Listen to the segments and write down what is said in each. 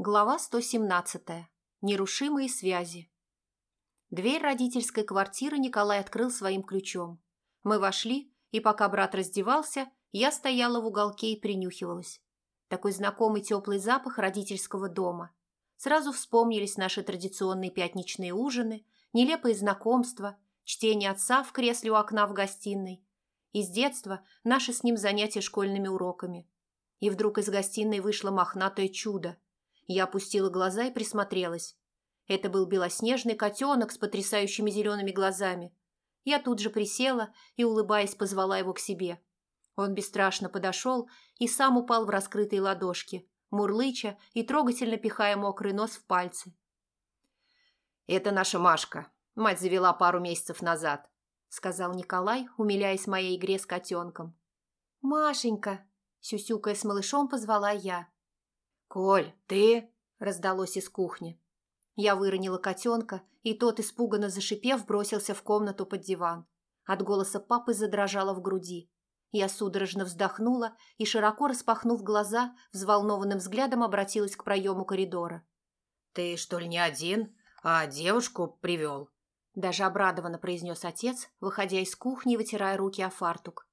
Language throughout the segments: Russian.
Глава 117. Нерушимые связи. Дверь родительской квартиры Николай открыл своим ключом. Мы вошли, и пока брат раздевался, я стояла в уголке и принюхивалась. Такой знакомый теплый запах родительского дома. Сразу вспомнились наши традиционные пятничные ужины, нелепые знакомства, чтение отца в кресле у окна в гостиной. Из детства наши с ним занятия школьными уроками. И вдруг из гостиной вышло мохнатое чудо – я опустила глаза и присмотрелась. Это был белоснежный котенок с потрясающими зелеными глазами. Я тут же присела и, улыбаясь, позвала его к себе. Он бесстрашно подошел и сам упал в раскрытые ладошки, мурлыча и трогательно пихая мокрый нос в пальцы. «Это наша Машка. Мать завела пару месяцев назад», — сказал Николай, умиляясь моей игре с котенком. «Машенька!» — сюсюкая с малышом позвала я. «Коль, ты?» – раздалось из кухни. Я выронила котенка, и тот, испуганно зашипев, бросился в комнату под диван. От голоса папы задрожало в груди. Я судорожно вздохнула и, широко распахнув глаза, взволнованным взглядом обратилась к проему коридора. «Ты, что ли, не один, а девушку привел?» Даже обрадованно произнес отец, выходя из кухни и вытирая руки о фартук.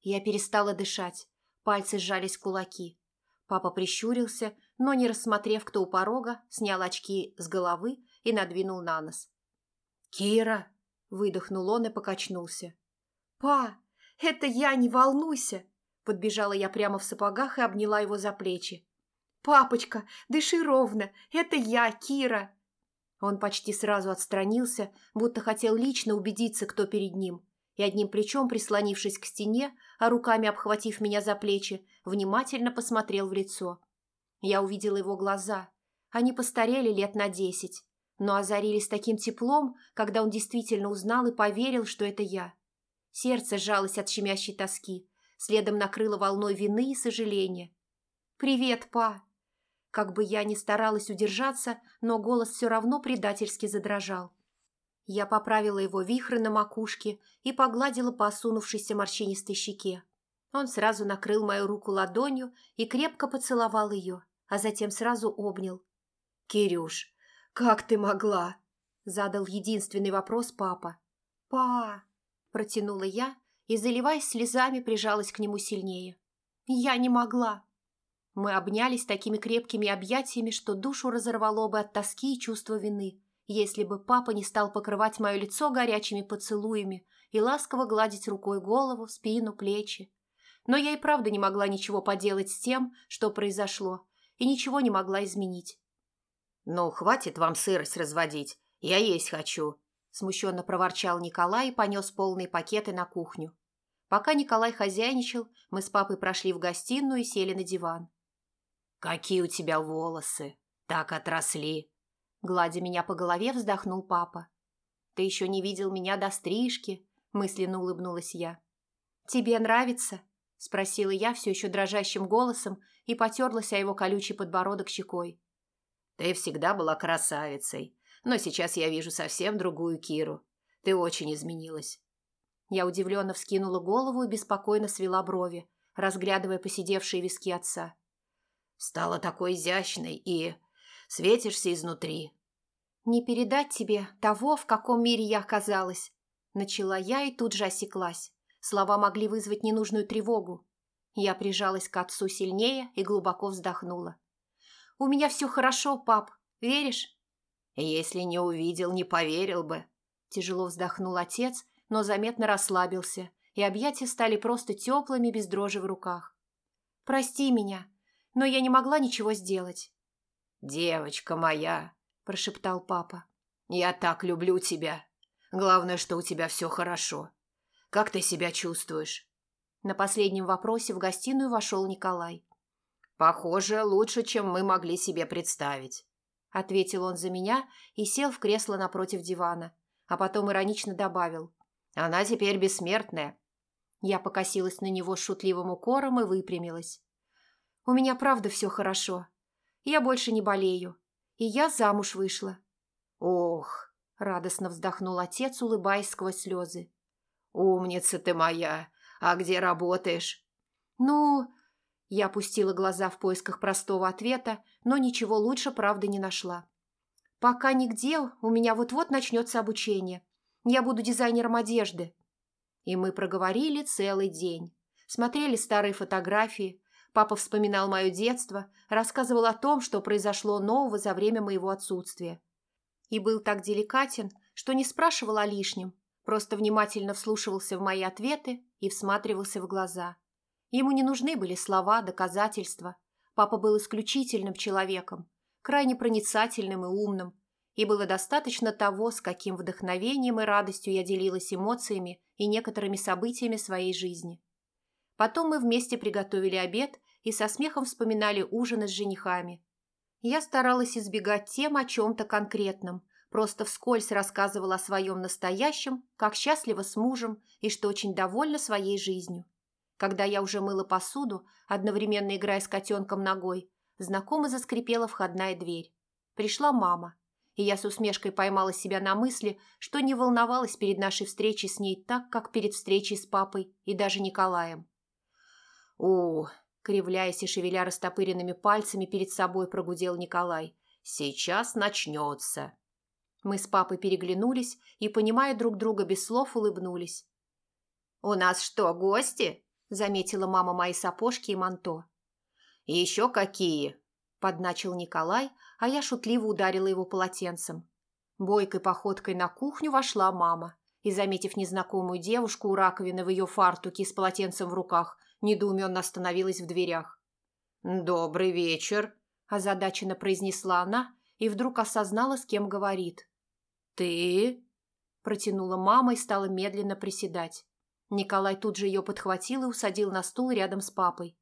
Я перестала дышать, пальцы сжались в кулаки. Папа прищурился, но, не рассмотрев, кто у порога, снял очки с головы и надвинул на нос. «Кира!» – выдохнул он и покачнулся. «Па, это я, не волнуйся!» Подбежала я прямо в сапогах и обняла его за плечи. «Папочка, дыши ровно! Это я, Кира!» Он почти сразу отстранился, будто хотел лично убедиться, кто перед ним, и одним плечом, прислонившись к стене, а руками обхватив меня за плечи, внимательно посмотрел в лицо. Я увидела его глаза. Они постарели лет на десять, но озарились таким теплом, когда он действительно узнал и поверил, что это я. Сердце сжалось от щемящей тоски, следом накрыло волной вины и сожаления. «Привет, па!» Как бы я ни старалась удержаться, но голос все равно предательски задрожал. Я поправила его вихры на макушке и погладила по осунувшейся морщинистой щеке. Он сразу накрыл мою руку ладонью и крепко поцеловал ее, а затем сразу обнял. «Кирюш, как ты могла?» – задал единственный вопрос папа. «Па!» – протянула я и, заливаясь слезами, прижалась к нему сильнее. «Я не могла!» Мы обнялись такими крепкими объятиями, что душу разорвало бы от тоски и чувства вины – если бы папа не стал покрывать мое лицо горячими поцелуями и ласково гладить рукой голову, спину, плечи. Но я и правда не могла ничего поделать с тем, что произошло, и ничего не могла изменить. «Ну, хватит вам сырость разводить, я есть хочу», смущенно проворчал Николай и понес полные пакеты на кухню. Пока Николай хозяйничал, мы с папой прошли в гостиную и сели на диван. «Какие у тебя волосы! Так отросли!» Гладя меня по голове, вздохнул папа. «Ты еще не видел меня до стрижки?» – мысленно улыбнулась я. «Тебе нравится?» – спросила я все еще дрожащим голосом и потерлась о его колючий подбородок щекой. «Ты всегда была красавицей, но сейчас я вижу совсем другую Киру. Ты очень изменилась». Я удивленно вскинула голову и беспокойно свела брови, разглядывая посидевшие виски отца. «Стала такой изящной и светишься изнутри». «Не передать тебе того, в каком мире я оказалась», – начала я и тут же осеклась. Слова могли вызвать ненужную тревогу. Я прижалась к отцу сильнее и глубоко вздохнула. «У меня все хорошо, пап. Веришь?» «Если не увидел, не поверил бы», – тяжело вздохнул отец, но заметно расслабился, и объятия стали просто теплыми, без дрожи в руках. «Прости меня, но я не могла ничего сделать. «Девочка моя», – прошептал папа, – «я так люблю тебя. Главное, что у тебя все хорошо. Как ты себя чувствуешь?» На последнем вопросе в гостиную вошел Николай. «Похоже, лучше, чем мы могли себе представить», – ответил он за меня и сел в кресло напротив дивана, а потом иронично добавил. «Она теперь бессмертная». Я покосилась на него шутливым укором и выпрямилась. «У меня правда все хорошо», я больше не болею. И я замуж вышла. Ох, радостно вздохнул отец, улыбаясь сквозь слезы. Умница ты моя. А где работаешь? Ну, Я опустила глаза в поисках простого ответа, но ничего лучше правды не нашла. «Пока нигде, у меня вот-вот начнется обучение. Я буду дизайнером одежды». И мы проговорили целый день. Смотрели старые фотографии. Папа вспоминал мое детство, рассказывал о том, что произошло нового за время моего отсутствия. И был так деликатен, что не спрашивал о лишнем, просто внимательно вслушивался в мои ответы и всматривался в глаза. Ему не нужны были слова, доказательства. Папа был исключительным человеком, крайне проницательным и умным, и было достаточно того, с каким вдохновением и радостью я делилась эмоциями и некоторыми событиями своей жизни. Потом мы вместе приготовили обед и со смехом вспоминали ужины с женихами. Я старалась избегать тем о чем-то конкретном, просто вскользь рассказывала о своем настоящем, как счастлива с мужем и что очень довольна своей жизнью. Когда я уже мыла посуду, одновременно играя с котенком ногой, знакомо заскрипела входная дверь. Пришла мама, и я с усмешкой поймала себя на мысли, что не волновалась перед нашей встречей с ней так, как перед встречей с папой и даже Николаем. «О!» – кривляясь и шевеля растопыренными пальцами перед собой прогудел Николай. «Сейчас начнется!» Мы с папой переглянулись и, понимая друг друга без слов, улыбнулись. «У нас что, гости?» – заметила мама мои сапожки и манто. «Еще какие!» – подначил Николай, а я шутливо ударила его полотенцем. Бойкой походкой на кухню вошла мама и, заметив незнакомую девушку у раковины в ее фартуке с полотенцем в руках, недоуменно остановилась в дверях. «Добрый вечер», – озадаченно произнесла она и вдруг осознала, с кем говорит. «Ты?» – протянула мама и стала медленно приседать. Николай тут же ее подхватил и усадил на стул рядом с папой.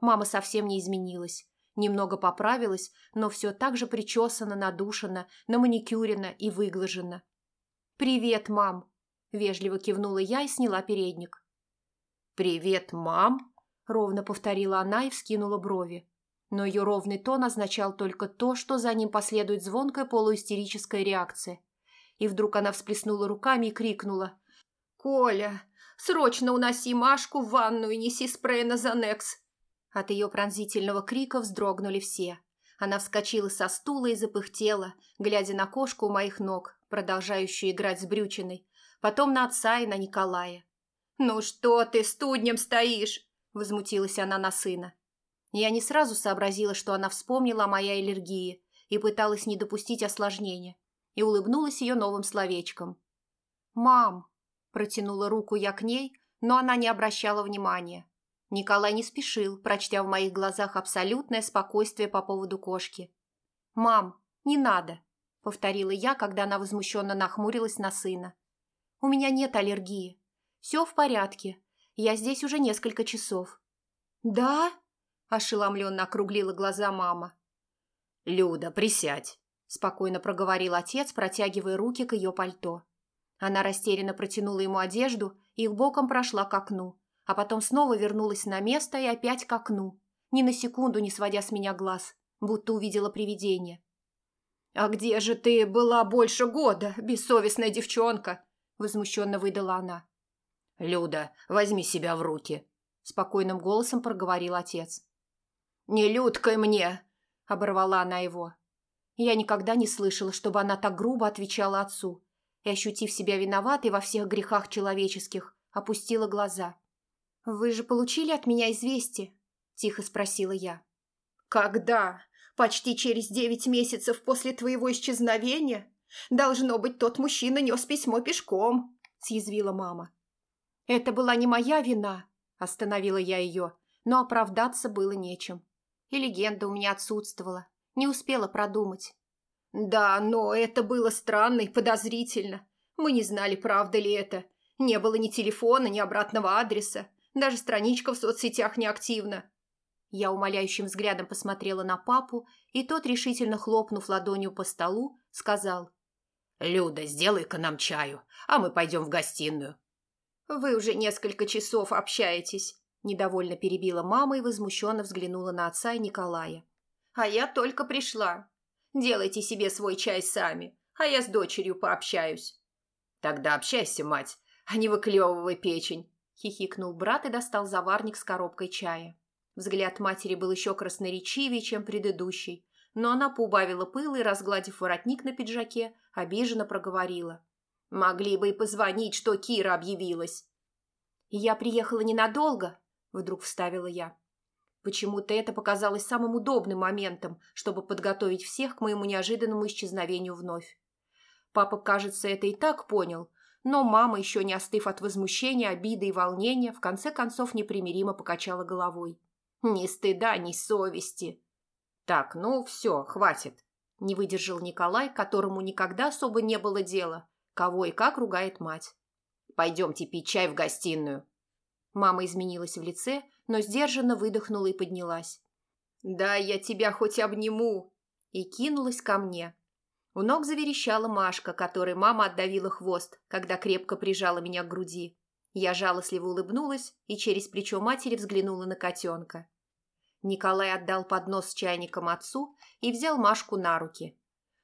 Мама совсем не изменилась. Немного поправилась, но все так же причесана, надушена, наманикюрена и выглажена. «Привет, мам!» – вежливо кивнула я и сняла передник. «Привет, мам!» – ровно повторила она и вскинула брови. Но ее ровный тон означал только то, что за ним последует звонкая полуистерическая реакция. И вдруг она всплеснула руками и крикнула. «Коля, срочно уноси Машку в ванную и неси спрей на Занекс!» От ее пронзительного крика вздрогнули все. Она вскочила со стула и запыхтела, глядя на кошку у моих ног, продолжающую играть с брючиной, потом на отца и на Николая. «Ну что ты студнем стоишь?» – возмутилась она на сына. Я не сразу сообразила, что она вспомнила о моей аллергии и пыталась не допустить осложнения, и улыбнулась ее новым словечком. «Мам!» – протянула руку я к ней, но она не обращала внимания. Николай не спешил, прочтя в моих глазах абсолютное спокойствие по поводу кошки. «Мам, не надо!» – повторила я, когда она возмущенно нахмурилась на сына. «У меня нет аллергии. «Все в порядке. Я здесь уже несколько часов». «Да?» – ошеломленно округлила глаза мама. «Люда, присядь», – спокойно проговорил отец, протягивая руки к ее пальто. Она растерянно протянула ему одежду и боком прошла к окну, а потом снова вернулась на место и опять к окну, ни на секунду не сводя с меня глаз, будто увидела привидение. «А где же ты была больше года, бессовестная девчонка?» – возмущенно выдала она. «Люда, возьми себя в руки», – спокойным голосом проговорил отец. «Не людкой мне!» – оборвала она его. Я никогда не слышала, чтобы она так грубо отвечала отцу, и, ощутив себя виноватой во всех грехах человеческих, опустила глаза. «Вы же получили от меня известие?» – тихо спросила я. «Когда? Почти через девять месяцев после твоего исчезновения? Должно быть, тот мужчина нес письмо пешком», – съязвила мама. «Это была не моя вина», – остановила я ее, но оправдаться было нечем. И легенда у меня отсутствовала, не успела продумать. «Да, но это было странно и подозрительно. Мы не знали, правда ли это. Не было ни телефона, ни обратного адреса. Даже страничка в соцсетях не активна». Я умоляющим взглядом посмотрела на папу, и тот, решительно хлопнув ладонью по столу, сказал. «Люда, сделай-ка нам чаю, а мы пойдем в гостиную. «Вы уже несколько часов общаетесь», – недовольно перебила мама и возмущенно взглянула на отца и Николая. «А я только пришла. Делайте себе свой чай сами, а я с дочерью пообщаюсь». «Тогда общайся, мать, а не выклевывай печень», – хихикнул брат и достал заварник с коробкой чая. Взгляд матери был еще красноречивее, чем предыдущий, но она поубавила пыл и, разгладив воротник на пиджаке, обиженно проговорила. «Могли бы и позвонить, что Кира объявилась». «Я приехала ненадолго», — вдруг вставила я. Почему-то это показалось самым удобным моментом, чтобы подготовить всех к моему неожиданному исчезновению вновь. Папа, кажется, это и так понял, но мама, еще не остыв от возмущения, обиды и волнения, в конце концов непримиримо покачала головой. «Ни стыда, ни совести!» «Так, ну все, хватит!» – не выдержал Николай, которому никогда особо не было дела, кого и как ругает мать. «Пойдемте пить чай в гостиную!» Мама изменилась в лице, но сдержанно выдохнула и поднялась. «Да, я тебя хоть обниму!» И кинулась ко мне. У ног заверещала Машка, которой мама отдавила хвост, когда крепко прижала меня к груди. Я жалостливо улыбнулась и через плечо матери взглянула на котенка. Николай отдал поднос с чайником отцу и взял Машку на руки.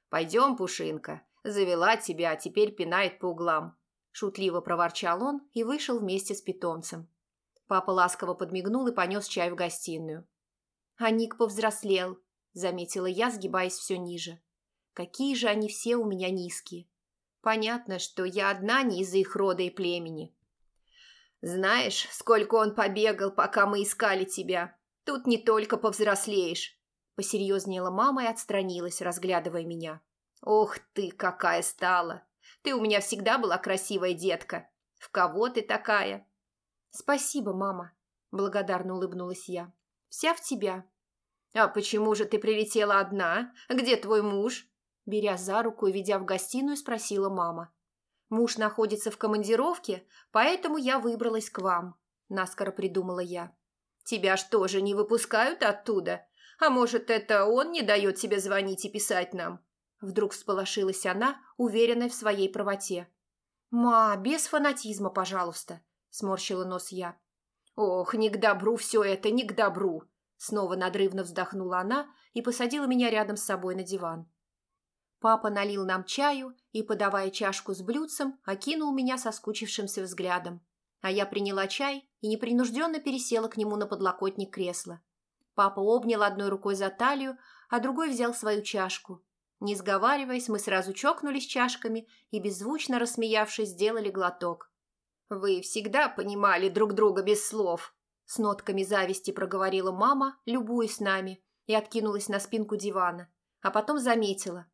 «Пойдем, Пушинка, завела тебя, а теперь пинает по углам», шутливо проворчал он и вышел вместе с питомцем. Папа ласково подмигнул и понес чай в гостиную. «А Ник повзрослел», – заметила я, сгибаясь все ниже. «Какие же они все у меня низкие. Понятно, что я одна не из-за их рода и племени». «Знаешь, сколько он побегал, пока мы искали тебя. Тут не только повзрослеешь», – посерьезнела мама и отстранилась, разглядывая меня. «Ох ты, какая стала! Ты у меня всегда была красивая детка. В кого ты такая?» «Спасибо, мама», – благодарно улыбнулась я. «Вся в тебя». «А почему же ты прилетела одна? Где твой муж?» Беря за руку и ведя в гостиную, спросила мама. «Муж находится в командировке, поэтому я выбралась к вам», – наскоро придумала я. «Тебя что же не выпускают оттуда? А может, это он не дает тебе звонить и писать нам?» Вдруг всполошилась она, уверенная в своей правоте. «Ма, без фанатизма, пожалуйста», сморщила нос я. «Ох, не к добру все это, не к добру!» Снова надрывно вздохнула она и посадила меня рядом с собой на диван. Папа налил нам чаю и, подавая чашку с блюдцем, окинул меня соскучившимся взглядом. А я приняла чай и непринужденно пересела к нему на подлокотник кресла. Папа обнял одной рукой за талию, а другой взял свою чашку. Не сговариваясь, мы сразу чокнулись чашками и, беззвучно рассмеявшись, сделали глоток. «Вы всегда понимали друг друга без слов», – с нотками зависти проговорила мама, любуясь нами, и откинулась на спинку дивана, а потом заметила.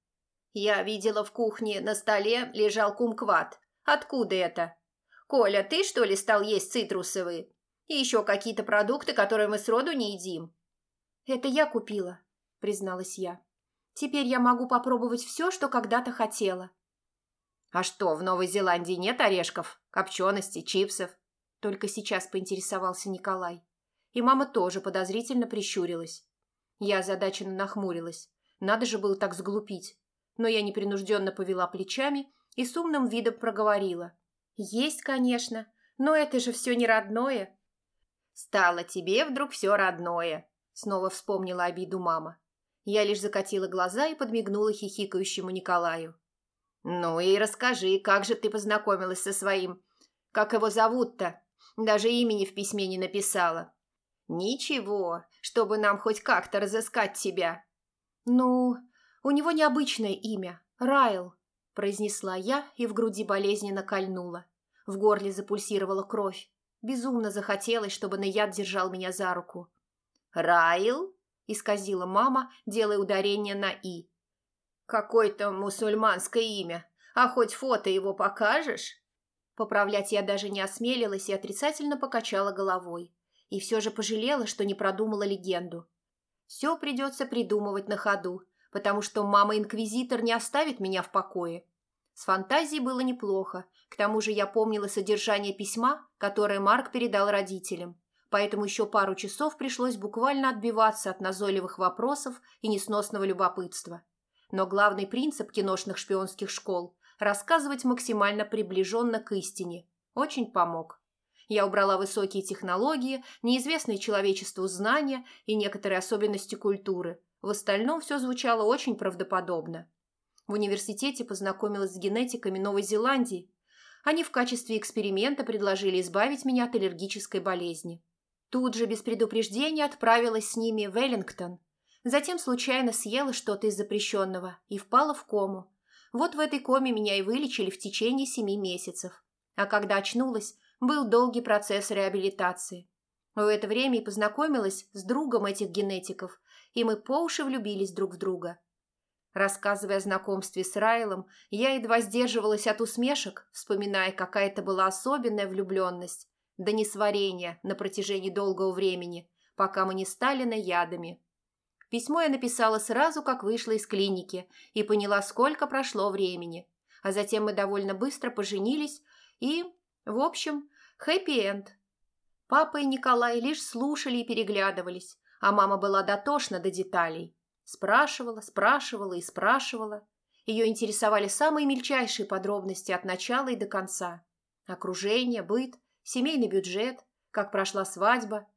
«Я видела в кухне на столе лежал кумкват. Откуда это? Коля, ты что ли стал есть цитрусовые? И еще какие-то продукты, которые мы сроду не едим?» «Это я купила», – призналась я. «Теперь я могу попробовать все, что когда-то хотела». «А что, в Новой Зеландии нет орешков, копчености, чипсов?» Только сейчас поинтересовался Николай. И мама тоже подозрительно прищурилась. Я озадаченно нахмурилась. Надо же было так сглупить. Но я непринужденно повела плечами и с умным видом проговорила. «Есть, конечно, но это же все не родное». «Стало тебе вдруг все родное», — снова вспомнила обиду мама. Я лишь закатила глаза и подмигнула хихикающему Николаю. «Ну и расскажи, как же ты познакомилась со своим... Как его зовут-то? Даже имени в письме не написала». «Ничего, чтобы нам хоть как-то разыскать тебя». «Ну, у него необычное имя. Райл», – произнесла я и в груди болезненно кольнула. В горле запульсировала кровь. Безумно захотелось, чтобы Наяд держал меня за руку. «Райл?» – исказила мама, делая ударение на «и». Какое-то мусульманское имя. А хоть фото его покажешь?» Поправлять я даже не осмелилась и отрицательно покачала головой. И все же пожалела, что не продумала легенду. Все придется придумывать на ходу, потому что мама-инквизитор не оставит меня в покое. С фантазией было неплохо, к тому же я помнила содержание письма, которое Марк передал родителям, поэтому еще пару часов пришлось буквально отбиваться от назойливых вопросов и несносного любопытства. Но главный принцип киношных шпионских школ – рассказывать максимально приближенно к истине – очень помог. Я убрала высокие технологии, неизвестные человечеству знания и некоторые особенности культуры. В остальном все звучало очень правдоподобно. В университете познакомилась с генетиками Новой Зеландии. Они в качестве эксперимента предложили избавить меня от аллергической болезни. Тут же без предупреждения отправилась с ними в Веллингтон. Затем случайно съела что-то из запрещенного и впала в кому. Вот в этой коме меня и вылечили в течение семи месяцев. А когда очнулась, был долгий процесс реабилитации. В это время и познакомилась с другом этих генетиков, и мы по уши влюбились друг в друга. Рассказывая о знакомстве с Райлом, я едва сдерживалась от усмешек, вспоминая, какая это была особенная влюбленность, да несварение на протяжении долгого времени, пока мы не стали наядами. Письмо я написала сразу, как вышла из клиники, и поняла, сколько прошло времени. А затем мы довольно быстро поженились и, в общем, хэппи-энд. Папа и Николай лишь слушали и переглядывались, а мама была дотошна до деталей. Спрашивала, спрашивала и спрашивала. Ее интересовали самые мельчайшие подробности от начала и до конца. Окружение, быт, семейный бюджет, как прошла свадьба.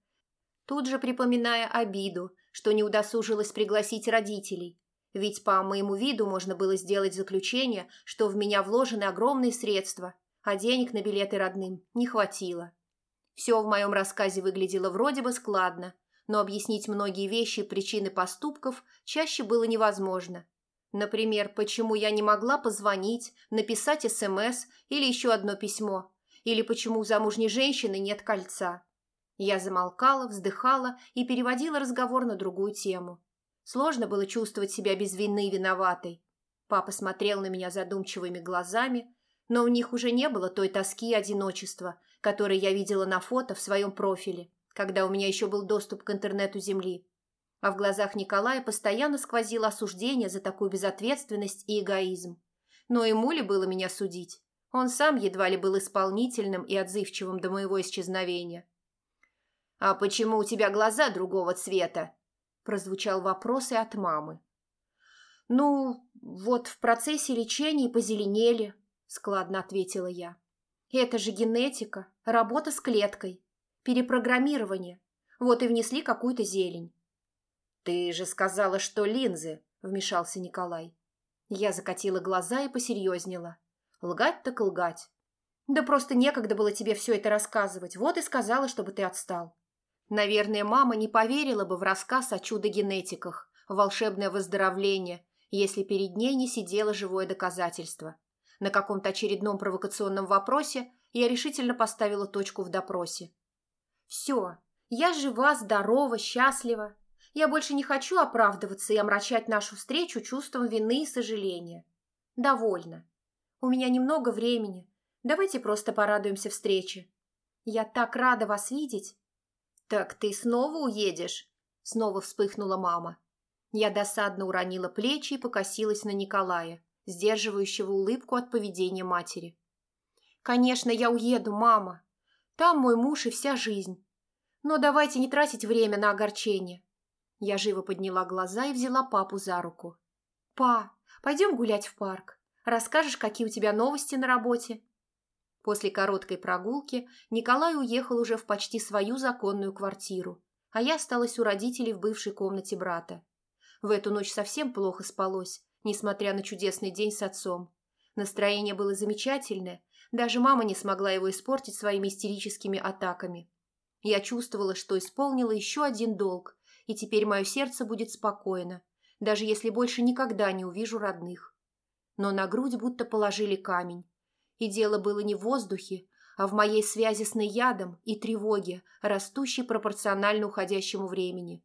Тут же припоминая обиду, что не удосужилась пригласить родителей. Ведь по моему виду можно было сделать заключение, что в меня вложены огромные средства, а денег на билеты родным не хватило. Все в моем рассказе выглядело вроде бы складно, но объяснить многие вещи и причины поступков чаще было невозможно. Например, почему я не могла позвонить, написать СМС или еще одно письмо, или почему у замужней женщины нет кольца. Я замолкала, вздыхала и переводила разговор на другую тему. Сложно было чувствовать себя без вины виноватой. Папа смотрел на меня задумчивыми глазами, но в них уже не было той тоски и одиночества, которые я видела на фото в своем профиле когда у меня еще был доступ к интернету Земли. А в глазах Николая постоянно сквозило осуждение за такую безответственность и эгоизм. Но ему ли было меня судить? Он сам едва ли был исполнительным и отзывчивым до моего исчезновения. «А почему у тебя глаза другого цвета?» прозвучал вопрос и от мамы. «Ну, вот в процессе лечения позеленели», – складно ответила я. «Это же генетика, работа с клеткой. Перепрограммирование. Вот и внесли какую-то зелень. «Ты же сказала, что линзы», – вмешался Николай. Я закатила глаза и посерьезнела. Лгать так лгать. Да просто некогда было тебе все это рассказывать. Вот и сказала, чтобы ты отстал. Наверное, мама не поверила бы в рассказ о чудо-генетиках, волшебное выздоровление, если перед ней не сидело живое доказательство. На каком-то очередном провокационном вопросе я решительно поставила точку в допросе. Все, я жива, здорова, счастлива. Я больше не хочу оправдываться и омрачать нашу встречу чувством вины и сожаления. Довольно. У меня немного времени. Давайте просто порадуемся встрече. Я так рада вас видеть. Так ты снова уедешь? Снова вспыхнула мама. Я досадно уронила плечи и покосилась на Николая, сдерживающего улыбку от поведения матери. «Конечно, я уеду, мама. Там мой муж и вся жизнь. Но давайте не тратить время на огорчение. Я живо подняла глаза и взяла папу за руку. «Па, пойдем гулять в парк. Расскажешь, какие у тебя новости на работе?» После короткой прогулки Николай уехал уже в почти свою законную квартиру, а я осталась у родителей в бывшей комнате брата. В эту ночь совсем плохо спалось, несмотря на чудесный день с отцом. Настроение было замечательное, даже мама не смогла его испортить своими истерическими атаками. Я чувствовала, что исполнила еще один долг, и теперь мое сердце будет спокойно, даже если больше никогда не увижу родных. Но на грудь будто положили камень. И дело было не в воздухе, а в моей связи с наядом и тревоге, растущей пропорционально уходящему времени.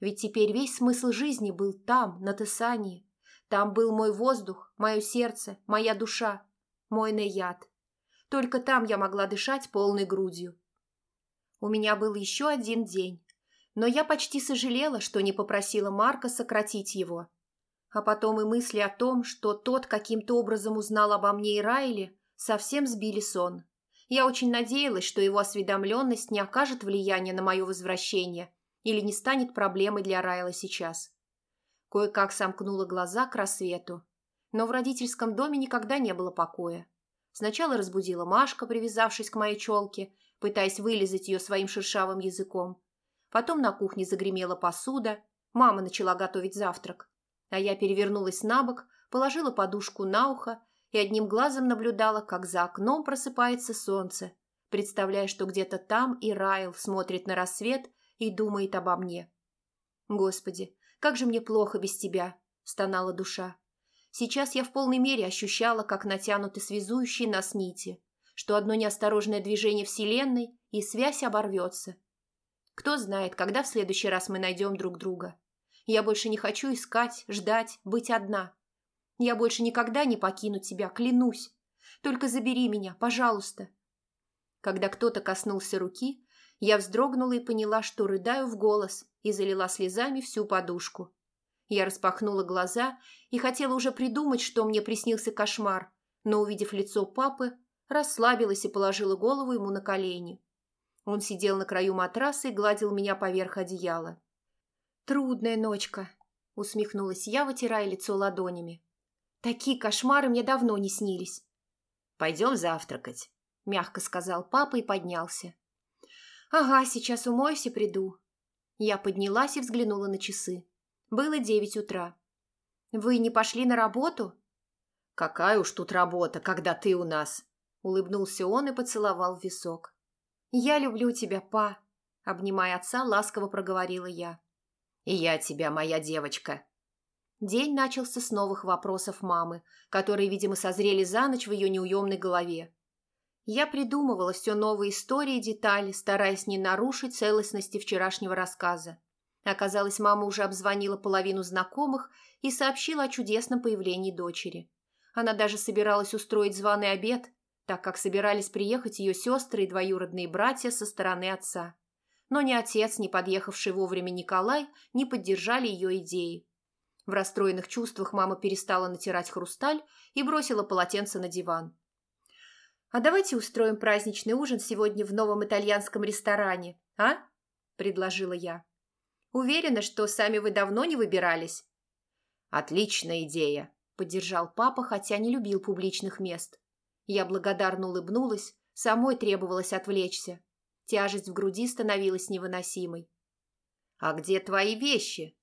Ведь теперь весь смысл жизни был там, на Тесании. Там был мой воздух, мое сердце, моя душа, мой наяд. Только там я могла дышать полной грудью. У меня был еще один день, но я почти сожалела, что не попросила Марка сократить его. А потом и мысли о том, что тот каким-то образом узнал обо мне и Райле, совсем сбили сон. Я очень надеялась, что его осведомленность не окажет влияния на мое возвращение или не станет проблемой для Райла сейчас. Кое-как сомкнула глаза к рассвету. Но в родительском доме никогда не было покоя. Сначала разбудила Машка, привязавшись к моей челке, пытаясь вылезать ее своим шершавым языком. Потом на кухне загремела посуда, мама начала готовить завтрак. А я перевернулась на бок, положила подушку на ухо и одним глазом наблюдала, как за окном просыпается солнце, представляя, что где-то там и Райл смотрит на рассвет и думает обо мне. «Господи, как же мне плохо без тебя!» – стонала душа. Сейчас я в полной мере ощущала, как натянуты связующие нас нити, что одно неосторожное движение Вселенной, и связь оборвется. Кто знает, когда в следующий раз мы найдем друг друга. Я больше не хочу искать, ждать, быть одна. Я больше никогда не покину тебя, клянусь. Только забери меня, пожалуйста. Когда кто-то коснулся руки, я вздрогнула и поняла, что рыдаю в голос и залила слезами всю подушку. Я распахнула глаза и хотела уже придумать, что мне приснился кошмар, но, увидев лицо папы, расслабилась и положила голову ему на колени. Он сидел на краю матраса и гладил меня поверх одеяла. «Трудная ночка», — усмехнулась я, вытирая лицо ладонями. «Такие кошмары мне давно не снились». «Пойдем завтракать», — мягко сказал папа и поднялся. «Ага, сейчас умоюсь и приду». Я поднялась и взглянула на часы. Было девять утра. «Вы не пошли на работу?» «Какая уж тут работа, когда ты у нас!» Улыбнулся он и поцеловал в висок. «Я люблю тебя, па!» Обнимая отца, ласково проговорила я. «И я тебя, моя девочка!» День начался с новых вопросов мамы, которые, видимо, созрели за ночь в ее неуемной голове. Я придумывала все новые истории и детали, стараясь не нарушить целостности вчерашнего рассказа. Оказалось, мама уже обзвонила половину знакомых и сообщила о чудесном появлении дочери. Она даже собиралась устроить званый обед, так как собирались приехать ее сестры и двоюродные братья со стороны отца. Но ни отец, ни подъехавший вовремя Николай не поддержали ее идеи. В расстроенных чувствах мама перестала натирать хрусталь и бросила полотенце на диван. «А давайте устроим праздничный ужин сегодня в новом итальянском ресторане, а?» – предложила я. «Уверена, что сами вы давно не выбирались». «Отличная идея», – поддержал папа, хотя не любил публичных мест. Я благодарно улыбнулась, самой требовалось отвлечься. Тяжесть в груди становилась невыносимой. «А где твои вещи?»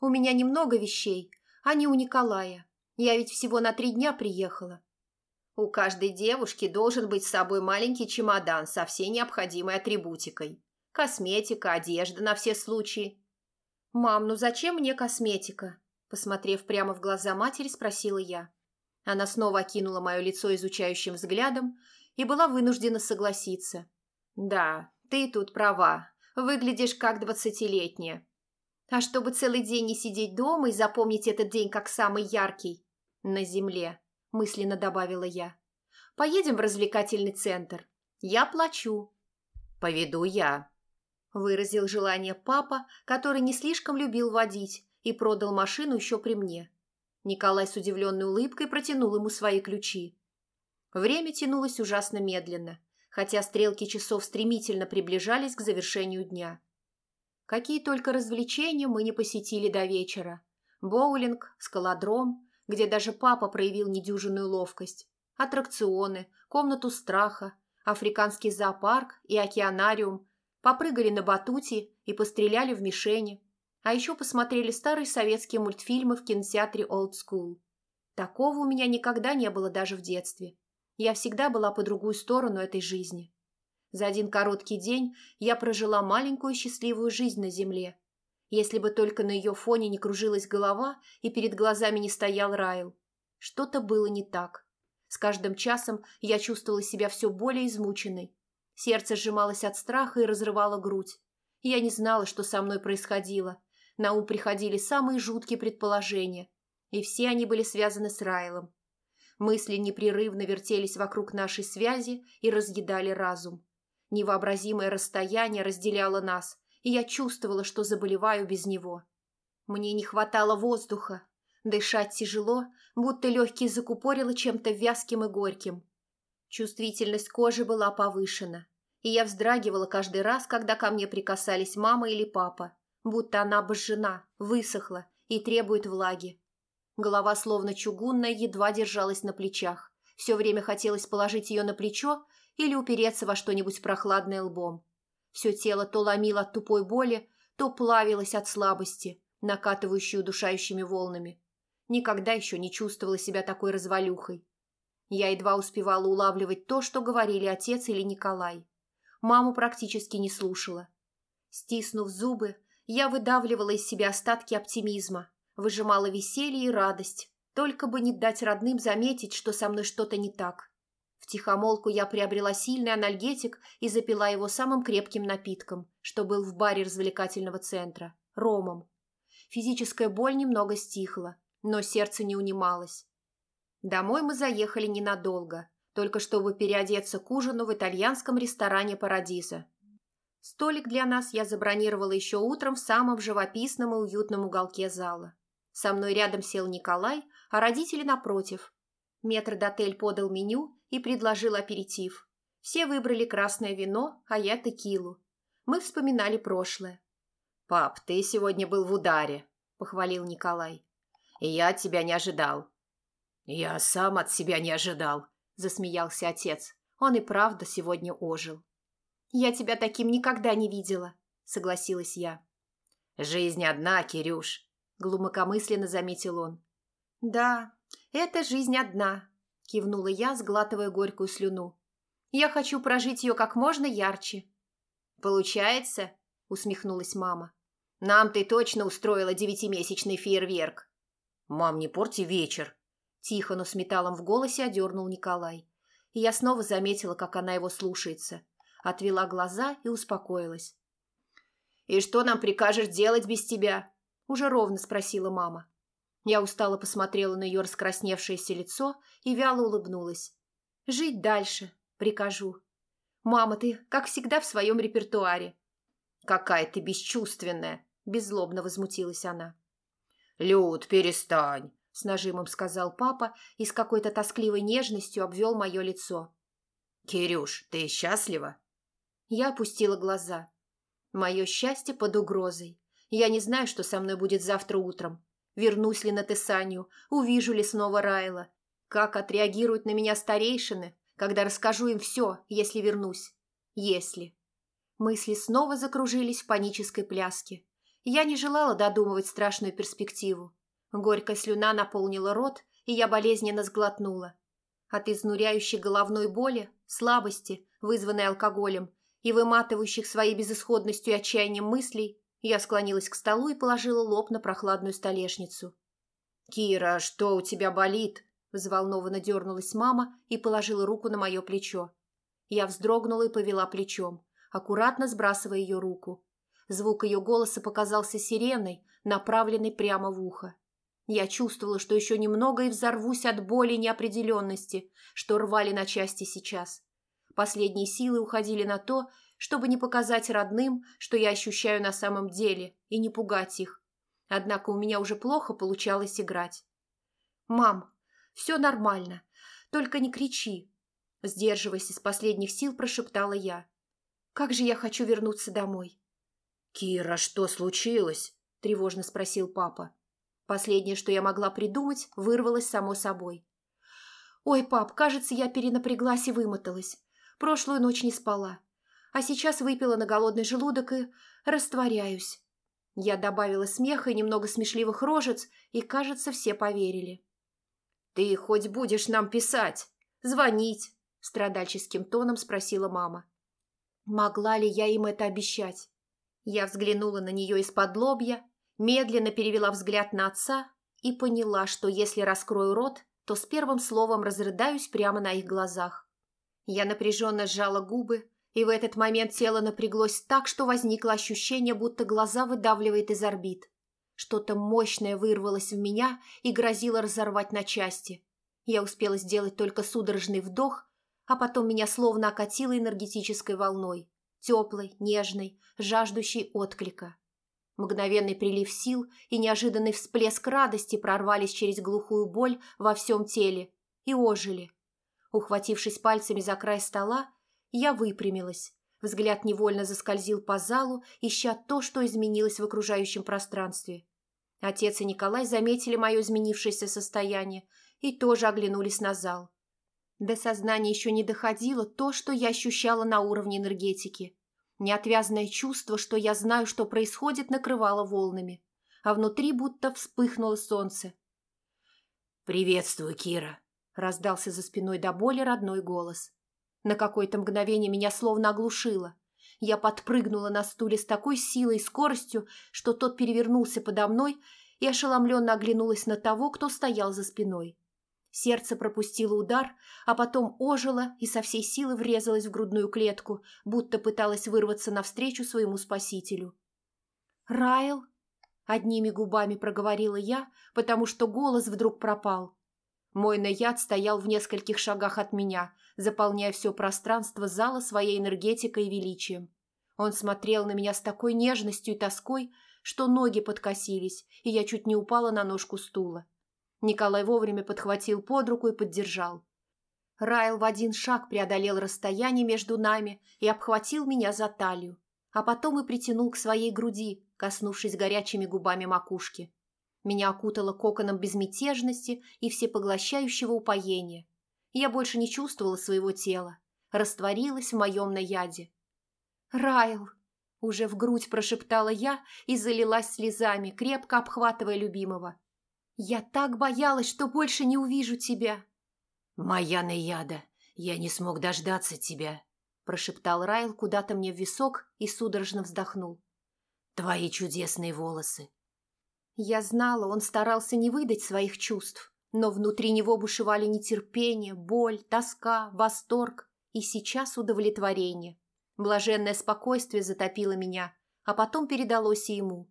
«У меня немного вещей, они у Николая. Я ведь всего на три дня приехала». «У каждой девушки должен быть с собой маленький чемодан со всей необходимой атрибутикой. Косметика, одежда на все случаи». «Мам, ну зачем мне косметика?» Посмотрев прямо в глаза матери, спросила я. Она снова окинула мое лицо изучающим взглядом и была вынуждена согласиться. «Да, ты тут права. Выглядишь как двадцатилетняя». «А чтобы целый день не сидеть дома и запомнить этот день как самый яркий?» «На земле», – мысленно добавила я. «Поедем в развлекательный центр. Я плачу». «Поведу я», – выразил желание папа, который не слишком любил водить и продал машину еще при мне. Николай с удивленной улыбкой протянул ему свои ключи. Время тянулось ужасно медленно, хотя стрелки часов стремительно приближались к завершению дня. Какие только развлечения мы не посетили до вечера. Боулинг, скалодром, где даже папа проявил недюжинную ловкость, аттракционы, комнату страха, африканский зоопарк и океанариум, попрыгали на батуте и постреляли в мишени, а еще посмотрели старые советские мультфильмы в кинотеатре Old School. Такого у меня никогда не было даже в детстве. Я всегда была по другую сторону этой жизни. За один короткий день я прожила маленькую счастливую жизнь на земле. Если бы только на ее фоне не кружилась голова и перед глазами не стоял Райл. Что-то было не так. С каждым часом я чувствовала себя все более измученной. Сердце сжималось от страха и разрывало грудь. Я не знала, что со мной происходило, на ум приходили самые жуткие предположения, и все они были связаны с Райлом. Мысли непрерывно вертелись вокруг нашей связи и разъедали разум. Невообразимое расстояние разделяло нас, и я чувствовала, что заболеваю без него. Мне не хватало воздуха. Дышать тяжело, будто легкие закупорило чем-то вязким и горьким. Чувствительность кожи была повышена, и я вздрагивала каждый раз, когда ко мне прикасались мама или папа будто она обожжена, высохла и требует влаги. Голова, словно чугунная, едва держалась на плечах. Все время хотелось положить ее на плечо или упереться во что-нибудь прохладное лбом. Все тело то ломило от тупой боли, то плавилось от слабости, накатывающей удушающими волнами. Никогда еще не чувствовала себя такой развалюхой. Я едва успевала улавливать то, что говорили отец или Николай. Маму практически не слушала. Стиснув зубы, я выдавливала из себя остатки оптимизма, выжимала веселье и радость, только бы не дать родным заметить, что со мной что-то не так. Тихомолку я приобрела сильный анальгетик и запила его самым крепким напитком, что был в баре развлекательного центра – ромом. Физическая боль немного стихла, но сердце не унималось. Домой мы заехали ненадолго, только чтобы переодеться к ужину в итальянском ресторане «Парадиза». Столик для нас я забронировала еще утром в самом живописном и уютном уголке зала. Со мной рядом сел Николай, а родители напротив. Метрдотель подал меню и предложил аперитив. Все выбрали красное вино, а я текилу. Мы вспоминали прошлое. «Пап, ты сегодня был в ударе», – похвалил Николай. «И я от тебя не ожидал». «Я сам от себя не ожидал», – засмеялся отец. Он и правда сегодня ожил. «Я тебя таким никогда не видела», – согласилась я. «Жизнь одна, Кирюш», – глубокомысленно заметил он. «Да, это жизнь одна», – кивнула я, сглатывая горькую слюну. «Я хочу прожить ее как можно ярче». «Получается?» – усмехнулась мама. «Нам ты точно устроила девятимесячный фейерверк». «Мам, не порти вечер», – тихо, но с металлом в голосе одернул Николай. И я снова заметила, как она его слушается. Отвела глаза и успокоилась. «И что нам прикажешь делать без тебя?» – уже ровно спросила мама. Я устало посмотрела на ее раскрасневшееся лицо и вяло улыбнулась. «Жить дальше, прикажу. Мама, ты, как всегда, в своем репертуаре». «Какая ты бесчувственная!» – беззлобно возмутилась она. «Люд, перестань!» – с нажимом сказал папа и с какой-то тоскливой нежностью обвел мое лицо. «Кирюш, ты счастлива?» Я опустила глаза. Мое счастье под угрозой. Я не знаю, что со мной будет завтра утром. Вернусь ли на Тесанию, увижу ли снова Райла. Как отреагируют на меня старейшины, когда расскажу им все, если вернусь. Если. Мысли снова закружились в панической пляске. Я не желала додумывать страшную перспективу. Горькая слюна наполнила рот, и я болезненно сглотнула. От изнуряющей головной боли, слабости, вызванной алкоголем, и выматывающих своей безысходностью и отчаянием мыслей, я склонилась к столу и положила лоб на прохладную столешницу. «Кира, что у тебя болит?» Взволнованно дернулась мама и положила руку на мое плечо. Я вздрогнула и повела плечом, аккуратно сбрасывая ее руку. Звук ее голоса показался сиреной, направленной прямо в ухо. Я чувствовала, что еще немного и взорвусь от боли и неопределенности, что рвали на части сейчас. Последние силы уходили на то, чтобы не показать родным, что я ощущаю на самом деле, и не пугать их. Однако у меня уже плохо получалось играть. «Мам, все нормально, только не кричи», – сдерживаясь из последних сил, прошептала я. «Как же я хочу вернуться домой». «Кира, что случилось?» – тревожно спросил папа. Последнее, что я могла придумать, вырвалось само собой. «Ой, пап, кажется, я перенапряглась и вымоталась. Прошлую ночь не спала а сейчас выпила на голодный желудок и растворяюсь. Я добавила смеха и немного смешливых рожец, и, кажется, все поверили. «Ты хоть будешь нам писать, звонить?» – страдальческим тоном спросила мама. Могла ли я им это обещать? Я взглянула на нее из-под лобья, медленно перевела взгляд на отца и поняла, что если раскрою рот, то с первым словом разрыдаюсь прямо на их глазах. Я напряженно сжала губы, и в этот момент тело напряглось так, что возникло ощущение, будто глаза выдавливает из орбит. Что-то мощное вырвалось в меня и грозило разорвать на части. Я успела сделать только судорожный вдох, а потом меня словно окатило энергетической волной, теплой, нежной, жаждущей отклика. Мгновенный прилив сил и неожиданный всплеск радости прорвались через глухую боль во всем теле и ожили. Ухватившись пальцами за край стола, я выпрямилась. Взгляд невольно заскользил по залу, ища то, что изменилось в окружающем пространстве. Отец и Николай заметили мое изменившееся состояние и тоже оглянулись на зал. До сознания еще не доходило то, что я ощущала на уровне энергетики. Неотвязное чувство, что я знаю, что происходит, накрывало волнами, а внутри будто вспыхнуло солнце. «Приветствую, Кира», раздался за спиной до боли родной голос. На какое-то мгновение меня словно оглушило. Я подпрыгнула на стуле с такой силой и скоростью, что тот перевернулся подо мной и ошеломленно оглянулась на того, кто стоял за спиной. Сердце пропустило удар, а потом ожило и со всей силы врезалось в грудную клетку, будто пыталась вырваться навстречу своему спасителю. «Райл?» – одними губами проговорила я, потому что голос вдруг пропал. Мой наяд стоял в нескольких шагах от меня, заполняя все пространство зала своей энергетикой и величием. Он смотрел на меня с такой нежностью и тоской, что ноги подкосились, и я чуть не упала на ножку стула. Николай вовремя подхватил под руку и поддержал. Райл в один шаг преодолел расстояние между нами и обхватил меня за талию, а потом и притянул к своей груди, коснувшись горячими губами макушки. Меня окутало коконом безмятежности и всепоглощающего упоения. Я больше не чувствовала своего тела, растворилась в моем наяде. «Райл!» – уже в грудь прошептала я и залилась слезами, крепко обхватывая любимого. «Я так боялась, что больше не увижу тебя!» «Моя наяда, я не смог дождаться тебя!» – прошептал Райл куда-то мне в висок и судорожно вздохнул. «Твои чудесные волосы, я знала, он старался не выдать своих чувств, но внутри него бушевали нетерпение, боль, тоска, восторг и сейчас удовлетворение. Блаженное спокойствие затопило меня, а потом передалось и ему.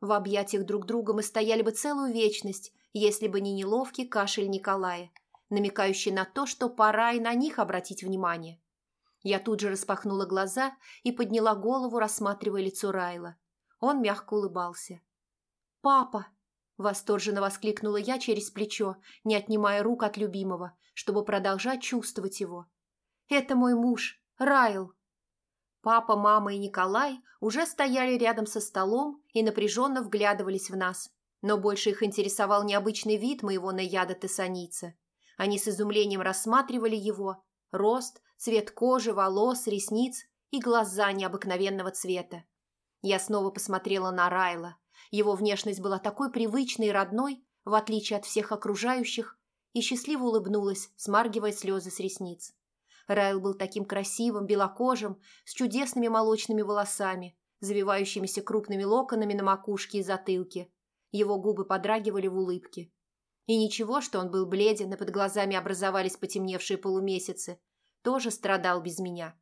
В объятиях друг друга мы стояли бы целую вечность, если бы не неловкий кашель Николая, намекающий на то, что пора и на них обратить внимание. Я тут же распахнула глаза и подняла голову, рассматривая лицо Райла. Он мягко улыбался. «Папа!» – восторженно воскликнула я через плечо, не отнимая рук от любимого, чтобы продолжать чувствовать его. «Это мой муж, Райл!» Папа, мама и Николай уже стояли рядом со столом и напряженно вглядывались в нас, но больше их интересовал необычный вид моего наяда тессаница. Они с изумлением рассматривали его, рост, цвет кожи, волос, ресниц и глаза необыкновенного цвета. Я снова посмотрела на Райла, его внешность была такой привычной и родной, в отличие от всех окружающих, и счастливо улыбнулась, смаргивая слезы с ресниц. Райл был таким красивым, белокожим, с чудесными молочными волосами, завивающимися крупными локонами на макушке и затылке. Его губы подрагивали в улыбке. И ничего, что он был бледен, и под глазами образовались потемневшие полумесяцы, тоже страдал без меня.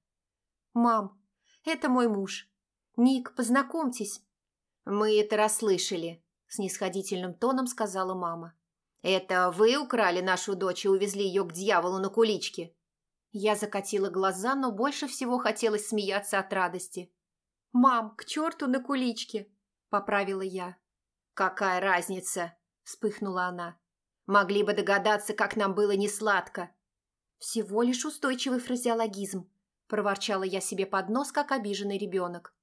«Мам, это мой муж. Ник, познакомьтесь, «Мы это расслышали», – снисходительным тоном сказала мама. «Это вы украли нашу дочь и увезли ее к дьяволу на куличке?» Я закатила глаза, но больше всего хотелось смеяться от радости. «Мам, к черту на куличке!» – поправила я. «Какая разница?» – вспыхнула она. «Могли бы догадаться, как нам было несладко». «Всего лишь устойчивый фразеологизм», – проворчала я себе под нос, как обиженный ребенок.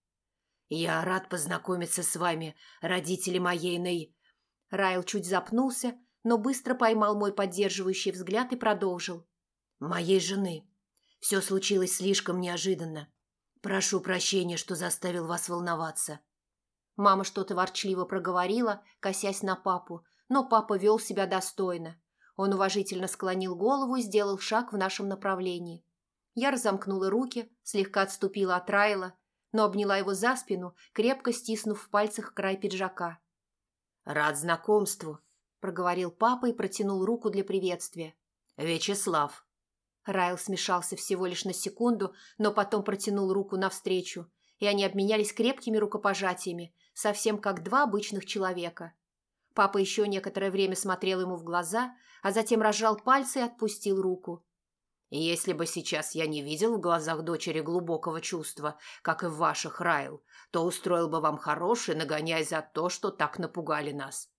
«Я рад познакомиться с вами, родители моей Ней...» Райл чуть запнулся, но быстро поймал мой поддерживающий взгляд и продолжил. «Моей жены. Все случилось слишком неожиданно. Прошу прощения, что заставил вас волноваться». Мама что-то ворчливо проговорила, косясь на папу, но папа вел себя достойно. Он уважительно склонил голову и сделал шаг в нашем направлении. Я разомкнула руки, слегка отступила от Райла но обняла его за спину, крепко стиснув в пальцах край пиджака. «Рад знакомству», – проговорил папа и протянул руку для приветствия. «Вячеслав». Райл смешался всего лишь на секунду, но потом протянул руку навстречу, и они обменялись крепкими рукопожатиями, совсем как два обычных человека. Папа еще некоторое время смотрел ему в глаза, а затем разжал пальцы и отпустил руку. Если бы сейчас я не видел в глазах дочери глубокого чувства, как и в ваших, Райл, то устроил бы вам хороший, нагоняя за то, что так напугали нас.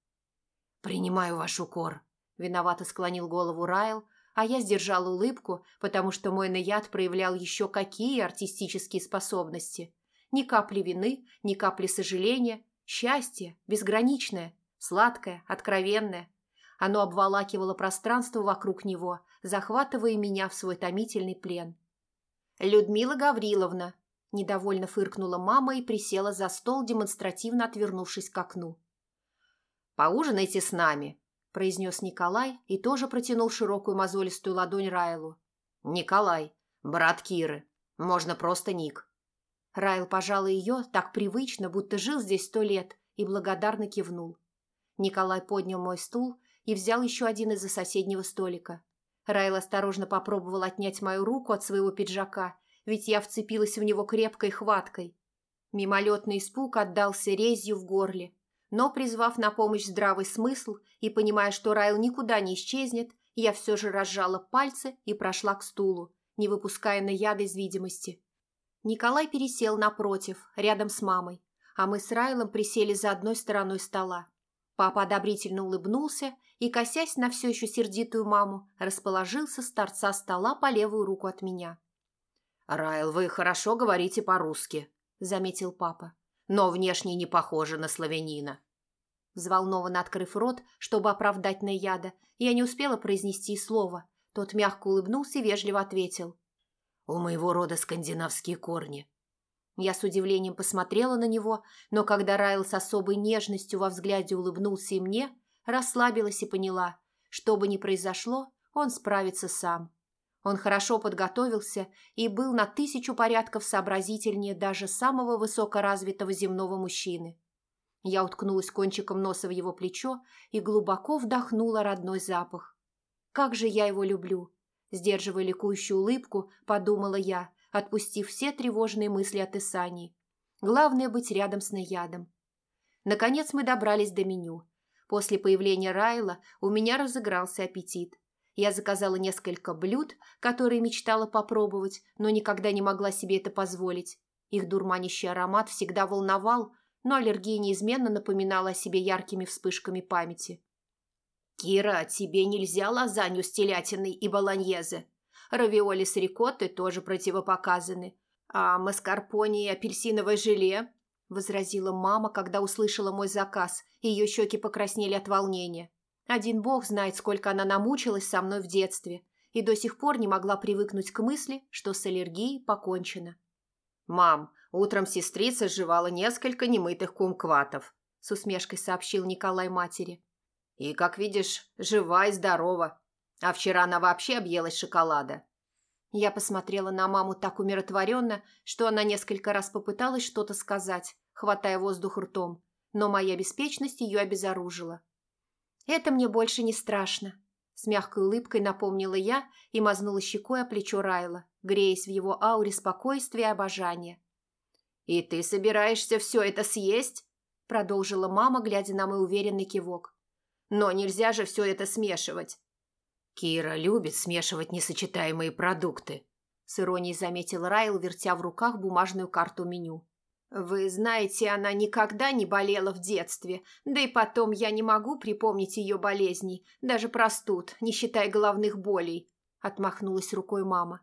«Принимаю ваш укор», – виновато склонил голову Райл, а я сдержал улыбку, потому что мой наяд проявлял еще какие артистические способности. Ни капли вины, ни капли сожаления, счастье, безграничное, сладкое, откровенное – оно обволакивало пространство вокруг него, захватывая меня в свой томительный плен. «Людмила Гавриловна!» – недовольно фыркнула мама и присела за стол, демонстративно отвернувшись к окну. «Поужинайте с нами», – произнес Николай и тоже протянул широкую мозолистую ладонь Райлу. «Николай, брат Киры. Можно просто Ник». Райл пожал ее так привычно, будто жил здесь сто лет, и благодарно кивнул. Николай поднял мой стул и взял еще один из-за соседнего столика. Райл осторожно попробовал отнять мою руку от своего пиджака, ведь я вцепилась в него крепкой хваткой. Мимолетный испуг отдался резью в горле, но, призвав на помощь здравый смысл и понимая, что Райл никуда не исчезнет, я все же разжала пальцы и прошла к стулу, не выпуская на яд из видимости. Николай пересел напротив, рядом с мамой, а мы с Райлом присели за одной стороной стола. Папа одобрительно улыбнулся и, косясь на все еще сердитую маму, расположился с торца стола по левую руку от меня. «Райл, вы хорошо говорите по-русски», — заметил папа но внешне не похожа на славянина. Взволнованно открыв рот, чтобы оправдать Наяда, я не успела произнести слова. Тот мягко улыбнулся и вежливо ответил. «У моего рода скандинавские корни». Я с удивлением посмотрела на него, но когда Райл с особой нежностью во взгляде улыбнулся и мне, расслабилась и поняла, что бы ни произошло, он справится сам. Он хорошо подготовился и был на тысячу порядков сообразительнее даже самого высокоразвитого земного мужчины. Я уткнулась кончиком носа в его плечо и глубоко вдохнула родной запах. «Как же я его люблю!» Сдерживая ликующую улыбку, подумала я, отпустив все тревожные мысли от Исании. Главное быть рядом с Наядом. Наконец мы добрались до меню. После появления Райла у меня разыгрался аппетит. Я заказала несколько блюд, которые мечтала попробовать, но никогда не могла себе это позволить. Их дурманящий аромат всегда волновал, но аллергия неизменно напоминала о себе яркими вспышками памяти. «Кира, тебе нельзя лазанью с телятиной и болоньезе. Равиоли с рикоттой тоже противопоказаны. А маскарпоне и апельсиновое желе?» – возразила мама, когда услышала мой заказ, и ее щеки покраснели от волнения. Один бог знает, сколько она намучилась со мной в детстве и до сих пор не могла привыкнуть к мысли, что с аллергией покончено. «Мам, утром сестрица жевала несколько немытых кумкватов», с усмешкой сообщил Николай матери. «И, как видишь, жива и здорова. А вчера она вообще объелась шоколада». Я посмотрела на маму так умиротворенно, что она несколько раз попыталась что-то сказать, хватая воздух ртом, но моя беспечность ее обезоружила. «Это мне больше не страшно», – с мягкой улыбкой напомнила я и мазнула щекой о плечо Райла, греясь в его ауре спокойствия и обожания. «И ты собираешься все это съесть?» – продолжила мама, глядя на мой уверенный кивок. «Но нельзя же все это смешивать». «Кира любит смешивать несочетаемые продукты», – с иронией заметил Райл, вертя в руках бумажную карту меню. «Вы знаете, она никогда не болела в детстве, да и потом я не могу припомнить ее болезней, даже простуд, не считая головных болей», – отмахнулась рукой мама.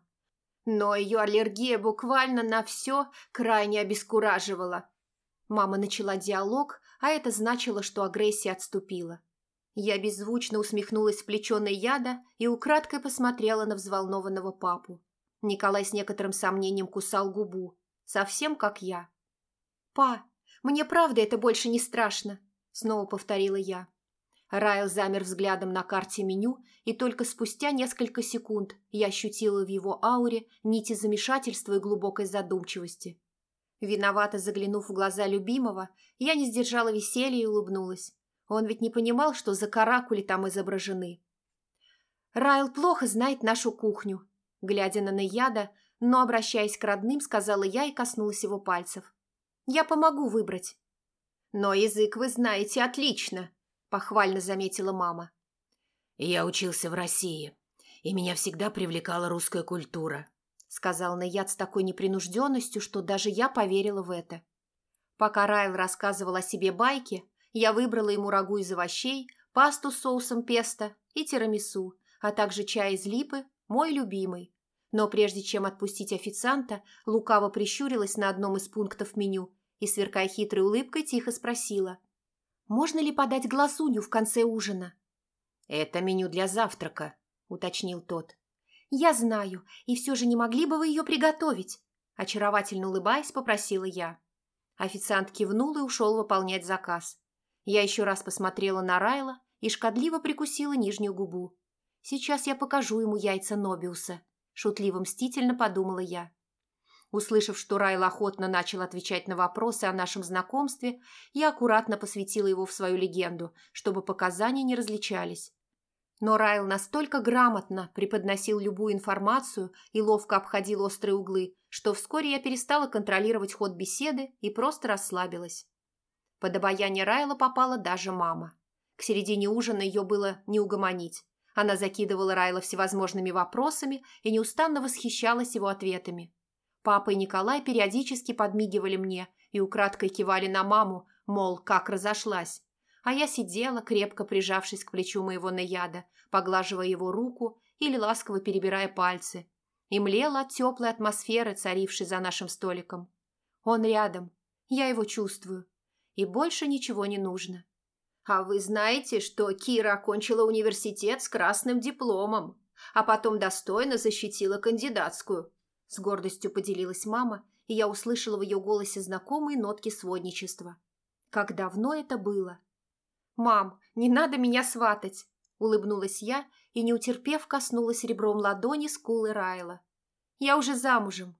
«Но ее аллергия буквально на все крайне обескураживала». Мама начала диалог, а это значило, что агрессия отступила. Я беззвучно усмехнулась в яда и украдкой посмотрела на взволнованного папу. Николай с некоторым сомнением кусал губу, совсем как я. «Па, мне правда это больше не страшно», – снова повторила я. Райл замер взглядом на карте меню, и только спустя несколько секунд я ощутила в его ауре нити замешательства и глубокой задумчивости. Виновато заглянув в глаза любимого, я не сдержала веселья и улыбнулась. Он ведь не понимал, что за каракули там изображены. Райл плохо знает нашу кухню. Глядя на Наяда, но обращаясь к родным, сказала я и коснулась его пальцев. Я помогу выбрать». «Но язык вы знаете отлично», – похвально заметила мама. «Я учился в России, и меня всегда привлекала русская культура», – сказал Наяд с такой непринужденностью, что даже я поверила в это. Пока Райл рассказывал о себе байки, я выбрала ему рагу из овощей, пасту с соусом песто и тирамису, а также чай из липы, мой любимый. Но прежде чем отпустить официанта, лукаво прищурилась на одном из пунктов меню и, сверкая хитрой улыбкой, тихо спросила. «Можно ли подать глазунью в конце ужина?» «Это меню для завтрака», — уточнил тот. «Я знаю, и все же не могли бы вы ее приготовить?» Очаровательно улыбаясь, попросила я. Официант кивнул и ушел выполнять заказ. Я еще раз посмотрела на Райла и шкодливо прикусила нижнюю губу. «Сейчас я покажу ему яйца Нобиуса», – шутливо-мстительно подумала я. Услышав, что Райл охотно начал отвечать на вопросы о нашем знакомстве, я аккуратно посвятила его в свою легенду, чтобы показания не различались. Но Райл настолько грамотно преподносил любую информацию и ловко обходил острые углы, что вскоре я перестала контролировать ход беседы и просто расслабилась. Под обаяние Райла попала даже мама. К середине ужина ее было не угомонить. Она закидывала Райла всевозможными вопросами и неустанно восхищалась его ответами. Папа и Николай периодически подмигивали мне и украдкой кивали на маму, мол, как разошлась. А я сидела, крепко прижавшись к плечу моего наяда, поглаживая его руку или ласково перебирая пальцы, и млела от теплой атмосферы, царившей за нашим столиком. Он рядом, я его чувствую, и больше ничего не нужно. А вы знаете, что Кира окончила университет с красным дипломом, а потом достойно защитила кандидатскую? С гордостью поделилась мама, и я услышала в ее голосе знакомые нотки сводничества. Как давно это было? «Мам, не надо меня сватать!» – улыбнулась я и, не утерпев, коснулась ребром ладони скулы Райла. «Я уже замужем!»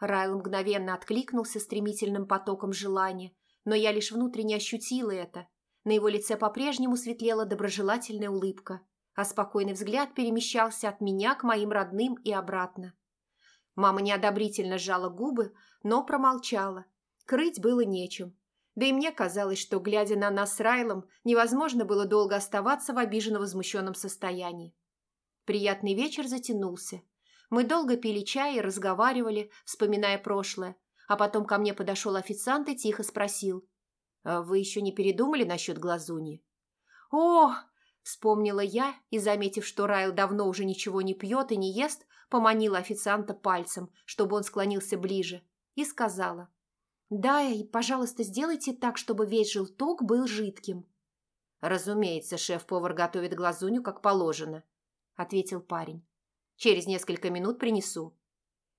Райл мгновенно откликнулся стремительным потоком желания, но я лишь внутренне ощутила это. На его лице по-прежнему светлела доброжелательная улыбка, а спокойный взгляд перемещался от меня к моим родным и обратно. Мама неодобрительно сжала губы, но промолчала. Крыть было нечем. Да и мне казалось, что, глядя на нас с Райлом, невозможно было долго оставаться в обиженно-возмущенном состоянии. Приятный вечер затянулся. Мы долго пили чай и разговаривали, вспоминая прошлое, а потом ко мне подошел официант и тихо спросил. «А «Вы еще не передумали насчет глазуни?» «О!» – вспомнила я и, заметив, что Райл давно уже ничего не пьет и не ест, поманила официанта пальцем, чтобы он склонился ближе, и сказала. «Да, и, пожалуйста, сделайте так, чтобы весь желток был жидким». «Разумеется, шеф-повар готовит глазунью, как положено», – ответил парень. «Через несколько минут принесу».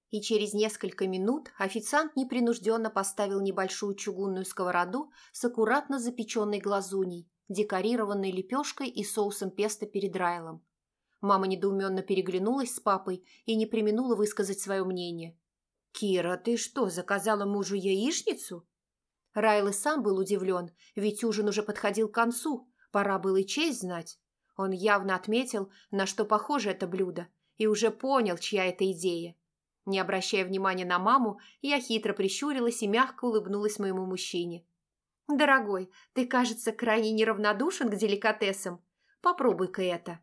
И через несколько минут официант непринужденно поставил небольшую чугунную сковороду с аккуратно запеченной глазуней, декорированной лепешкой и соусом песто перед Райлом. Мама недоуменно переглянулась с папой и не применула высказать свое мнение. «Кира, ты что, заказала мужу яичницу?» Райл и сам был удивлен, ведь ужин уже подходил к концу, пора было и честь знать. Он явно отметил, на что похоже это блюдо, и уже понял, чья это идея. Не обращая внимания на маму, я хитро прищурилась и мягко улыбнулась моему мужчине. «Дорогой, ты, кажется, крайне неравнодушен к деликатесам. Попробуй-ка это»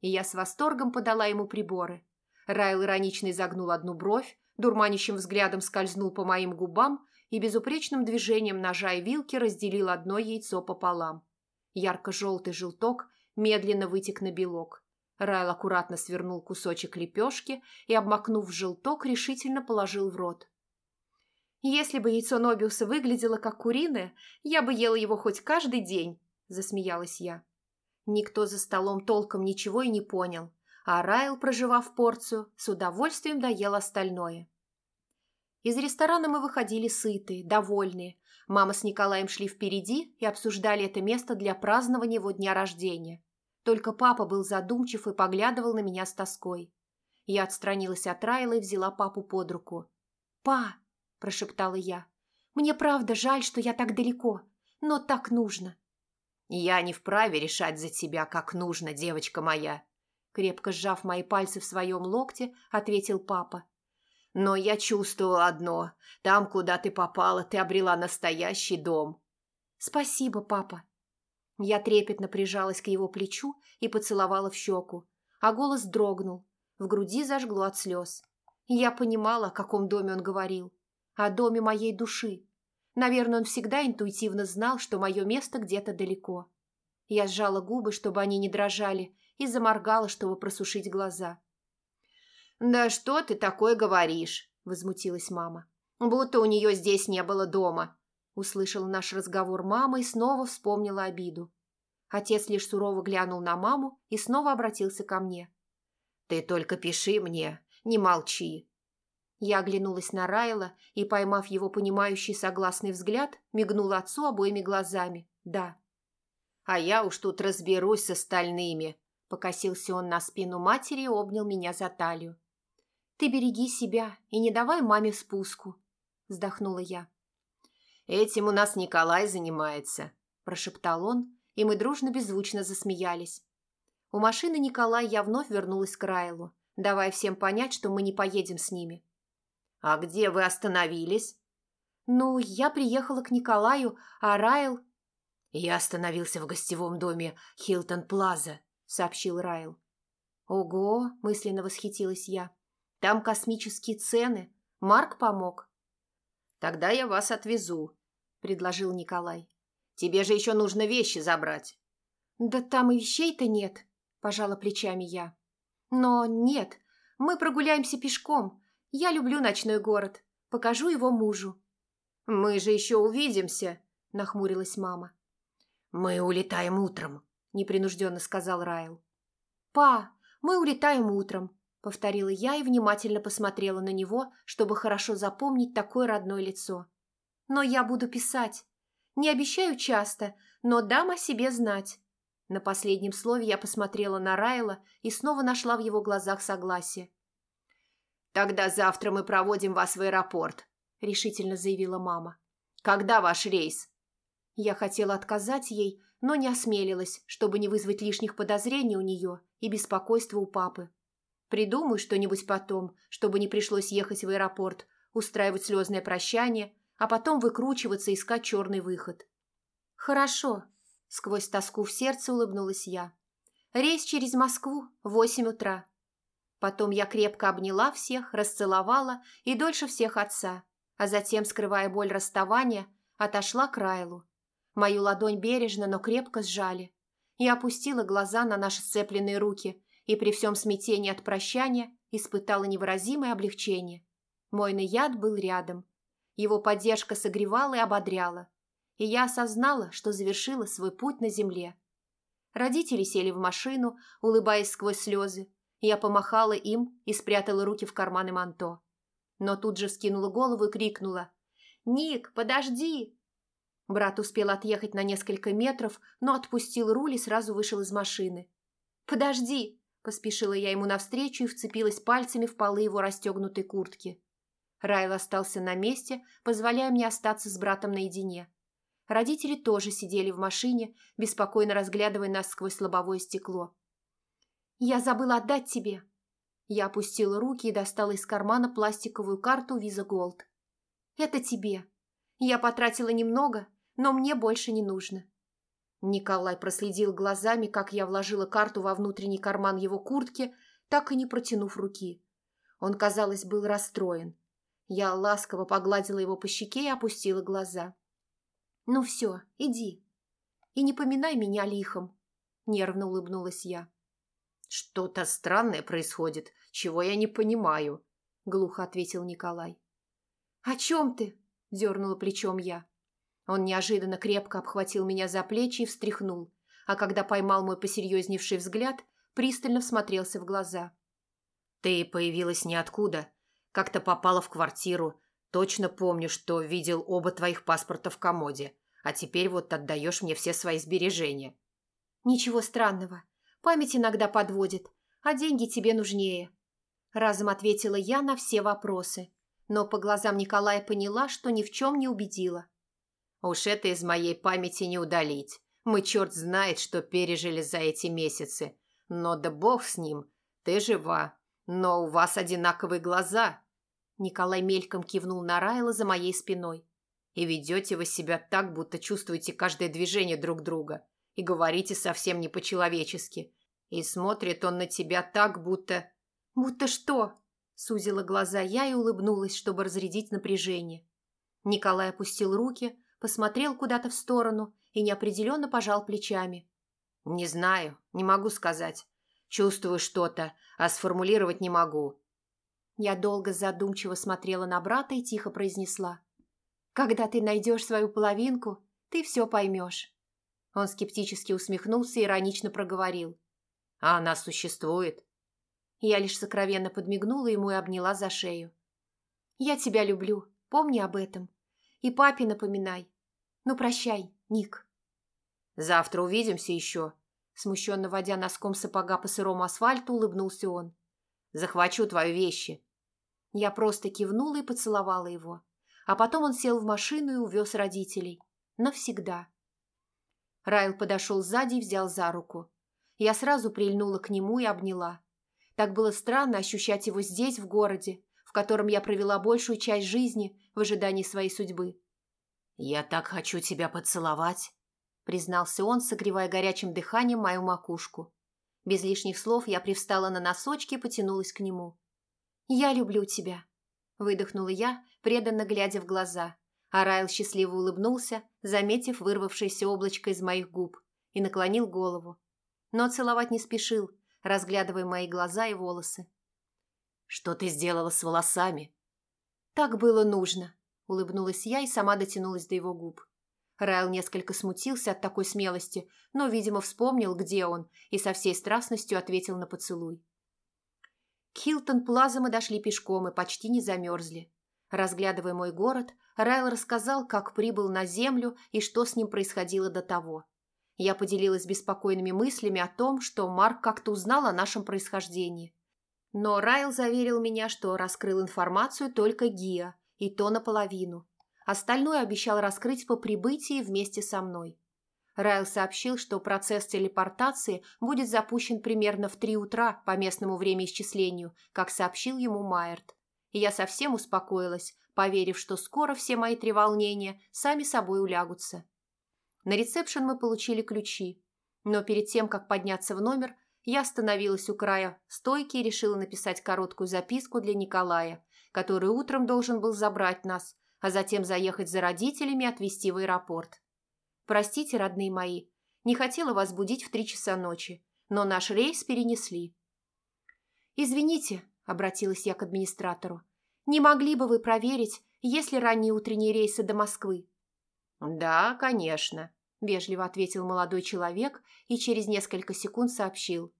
и я с восторгом подала ему приборы. Райл иронично изогнул одну бровь, дурманящим взглядом скользнул по моим губам и безупречным движением ножа и вилки разделил одно яйцо пополам. Ярко-желтый желток медленно вытек на белок. Райл аккуратно свернул кусочек лепешки и, обмакнув в желток, решительно положил в рот. «Если бы яйцо Нобиуса выглядело как куриное, я бы ела его хоть каждый день», – засмеялась я. Никто за столом толком ничего и не понял, а Райл, проживав порцию, с удовольствием доел остальное. Из ресторана мы выходили сытые, довольные. Мама с Николаем шли впереди и обсуждали это место для празднования его дня рождения. Только папа был задумчив и поглядывал на меня с тоской. Я отстранилась от Райла и взяла папу под руку. «Па!» – прошептала я. «Мне правда жаль, что я так далеко, но так нужно. «Я не вправе решать за тебя, как нужно, девочка моя», крепко сжав мои пальцы в своем локте, ответил папа. «Но я чувствовала одно. Там, куда ты попала, ты обрела настоящий дом». «Спасибо, папа». Я трепетно прижалась к его плечу и поцеловала в щеку, а голос дрогнул, в груди зажгло от слез. Я понимала, о каком доме он говорил. О доме моей души, Наверное, он всегда интуитивно знал, что мое место где-то далеко. Я сжала губы, чтобы они не дрожали, и заморгала, чтобы просушить глаза. «Да что ты такое говоришь?» – возмутилась мама. «Будто у нее здесь не было дома». Услышала наш разговор мама и снова вспомнила обиду. Отец лишь сурово глянул на маму и снова обратился ко мне. «Ты только пиши мне, не молчи. Я оглянулась на Райла и, поймав его понимающий согласный взгляд, мигнула отцу обоими глазами. «Да». а я уж тут разберусь с остальными», – покосился он на спину матери и обнял меня за талию. «Ты береги себя и не давай маме спуску», – вздохнула я. «Этим у нас Николай занимается», – прошептал он, и мы дружно беззвучно засмеялись. У машины Николая я вновь вернулась к Райлу, давая всем понять, что мы не поедем с ними. «А где вы остановились?» «Ну, я приехала к Николаю, а Райл...» «Я остановился в гостевом доме Хилтон Плаза», — сообщил Райл. «Ого!» – мысленно восхитилась я. «Там космические цены. Марк помог». «Тогда я вас отвезу», – предложил Николай. «Тебе же еще нужно вещи забрать». «Да там и вещей-то нет», – пожала плечами я. «Но нет, мы прогуляемся пешком. Я люблю ночной город. Покажу его мужу». «Мы же еще увидимся», – нахмурилась мама. «Мы улетаем утром», – непринужденно сказал Райл. «Па, мы улетаем утром», – повторила я и внимательно посмотрела на него, чтобы хорошо запомнить такое родное лицо. «Но я буду писать. Не обещаю часто, но дам о себе знать». На последнем слове я посмотрела на Райла и снова нашла в его глазах согласие. «Тогда завтра мы проводим вас в аэропорт», – решительно заявила мама. «Когда ваш рейс?» Я хотела отказать ей, но не осмелилась, чтобы не вызвать лишних подозрений у нее и беспокойства у папы. Придумаю что-нибудь потом, чтобы не пришлось ехать в аэропорт, устраивать слезное прощание, а потом выкручиваться и искать черный выход. «Хорошо», — сквозь тоску в сердце улыбнулась я. «Рейс через Москву в восемь утра». Потом я крепко обняла всех, расцеловала и дольше всех отца, а затем, скрывая боль расставания, отошла к Райлу. Мою ладонь бережно, но крепко сжали. Я опустила глаза на наши сцепленные руки и при всем смятении от прощания испытала невыразимое облегчение. Мой наяд был рядом. Его поддержка согревала и ободряла. И я осознала, что завершила свой путь на земле. Родители сели в машину, улыбаясь сквозь слезы. Я помахала им и спрятала руки в карманы манто. Но тут же вскинула голову и крикнула. «Ник, подожди!» Брат успел отъехать на несколько метров, но отпустил руль и сразу вышел из машины. «Подожди!» – поспешила я ему навстречу и вцепилась пальцами в полы его расстегнутой куртки. Райл остался на месте, позволяя мне остаться с братом наедине. Родители тоже сидели в машине, беспокойно разглядывая нас сквозь лобовое стекло. «Я забыла отдать тебе!» Я опустила руки и достала из кармана пластиковую карту Visa Gold. «Это тебе. Я потратила немного, но мне больше не нужно». Николай проследил глазами, как я вложила карту во внутренний карман его куртки, так и не протянув руки. Он, казалось, был расстроен. Я ласково погладила его по щеке и опустила глаза. «Ну все, иди. И не поминай меня лихом», — нервно улыбнулась я. «Что-то странное происходит, чего я не понимаю», — глухо ответил Николай. «О чем ты?» — дернула плечом я. Он неожиданно крепко обхватил меня за плечи и встряхнул, а когда поймал мой посерьезневший взгляд, пристально всмотрелся в глаза. «Ты появилась ниоткуда. Как-то попала в квартиру. Точно помню, что видел оба твоих паспорта в комоде. А теперь вот отдаешь мне все свои сбережения». «Ничего странного. Память иногда подводит, а деньги тебе нужнее». Разом ответила я на все вопросы, но по глазам Николая поняла, что ни в чем не убедила. Уж это из моей памяти не удалить. Мы черт знает, что пережили за эти месяцы. Но да бог с ним. Ты жива. Но у вас одинаковые глаза. Николай мельком кивнул на Райла за моей спиной. И ведете вы себя так, будто чувствуете каждое движение друг друга. И говорите совсем не по-человечески. И смотрит он на тебя так, будто... «Будто что?» – сузила глаза я и улыбнулась, чтобы разрядить напряжение. Николай опустил руки, посмотрел куда-то в сторону и неопределенно пожал плечами. «Не знаю, не могу сказать. Чувствую что-то, а сформулировать не могу». Я долго задумчиво смотрела на брата и тихо произнесла. «Когда ты найдешь свою половинку, ты все поймешь». Он скептически усмехнулся и иронично проговорил. «А она существует?» Я лишь сокровенно подмигнула ему и обняла за шею. «Я тебя люблю, помни об этом. И папе напоминай. Ну, прощай, Ник. Завтра увидимся еще. Смущенно водя носком сапога по сырому асфальту, улыбнулся он. Захвачу твои вещи. Я просто кивнула и поцеловала его. А потом он сел в машину и увез родителей. Навсегда. Райл подошел сзади и взял за руку. Я сразу прильнула к нему и обняла. Так было странно ощущать его здесь, в городе, в котором я провела большую часть жизни в ожидании своей судьбы. «Я так хочу тебя поцеловать», — признался он, согревая горячим дыханием мою макушку. Без лишних слов я привстала на носочки и потянулась к нему. «Я люблю тебя», — выдохнула я, преданно глядя в глаза, а Райл счастливо улыбнулся, заметив вырвавшееся облачко из моих губ, и наклонил голову. Но целовать не спешил, разглядывая мои глаза и волосы. «Что ты сделала с волосами?» «Так было нужно», — улыбнулась я и сама дотянулась до его губ. Райл несколько смутился от такой смелости, но, видимо, вспомнил, где он, и со всей страстностью ответил на поцелуй. К Хилтон-Плаза мы дошли пешком и почти не замерзли. Разглядывая мой город, Райл рассказал, как прибыл на Землю и что с ним происходило до того. Я поделилась беспокойными мыслями о том, что Марк как-то узнал о нашем происхождении. Но Райл заверил меня, что раскрыл информацию только Гия, и то наполовину. Остальное обещал раскрыть по прибытии вместе со мной. Райл сообщил, что процесс телепортации будет запущен примерно в три утра по местному времяисчислению, как сообщил ему Майерт. И я совсем успокоилась, поверив, что скоро все мои треволнения сами собой улягутся. На ресепшн мы получили ключи, но перед тем, как подняться в номер, я остановилась у края стойки и решила написать короткую записку для Николая, который утром должен был забрать нас, а затем заехать за родителями и отвезти в аэропорт. Простите, родные мои, не хотела вас будить в три часа ночи, но наш рейс перенесли. Извините, обратилась я к администратору, не могли бы вы проверить, есть ли ранние утренние рейсы до Москвы? Да, конечно, вежливо ответил молодой человек и через несколько секунд сообщил.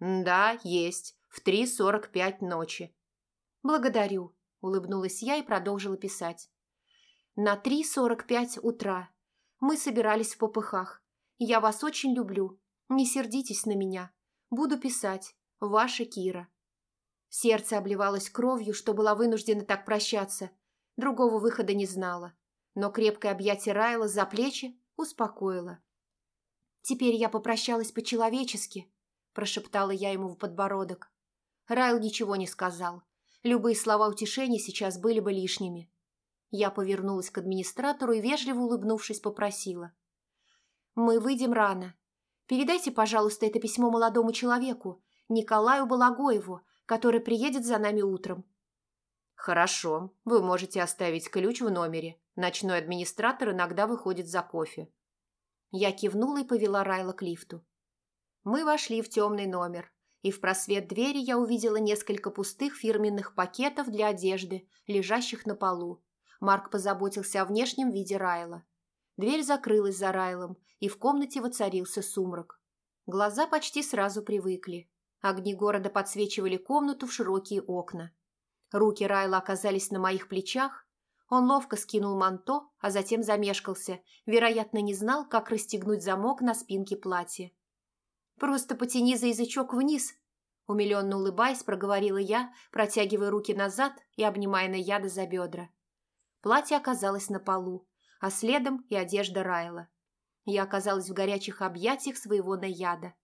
Да, есть, в 3.45 ночи. Благодарю, улыбнулась я и продолжила писать. На 3.45 утра. Мы собирались в попыхах. Я вас очень люблю. Не сердитесь на меня. Буду писать. Ваша Кира. Сердце обливалось кровью, что была вынуждена так прощаться. Другого выхода не знала. Но крепкое объятие Райла за плечи успокоило. «Теперь я попрощалась по-человечески», – прошептала я ему в подбородок. Райл ничего не сказал. Любые слова утешения сейчас были бы лишними. Я повернулась к администратору и, вежливо улыбнувшись, попросила. «Мы выйдем рано. Передайте, пожалуйста, это письмо молодому человеку, Николаю Балагоеву, который приедет за нами утром». «Хорошо. Вы можете оставить ключ в номере. Ночной администратор иногда выходит за кофе». Я кивнула и повела Райла к лифту. Мы вошли в темный номер, и в просвет двери я увидела несколько пустых фирменных пакетов для одежды, лежащих на полу, Марк позаботился о внешнем виде Райла. Дверь закрылась за Райлом, и в комнате воцарился сумрак. Глаза почти сразу привыкли. Огни города подсвечивали комнату в широкие окна. Руки Райла оказались на моих плечах. Он ловко скинул манто, а затем замешкался, вероятно, не знал, как расстегнуть замок на спинке платья. «Просто потяни за язычок вниз», – умиленно улыбаясь, проговорила я, протягивая руки назад и обнимая Наяда за бедра. Платье оказалось на полу, а следом и одежда Райла. Я оказалась в горячих объятиях своего наяда.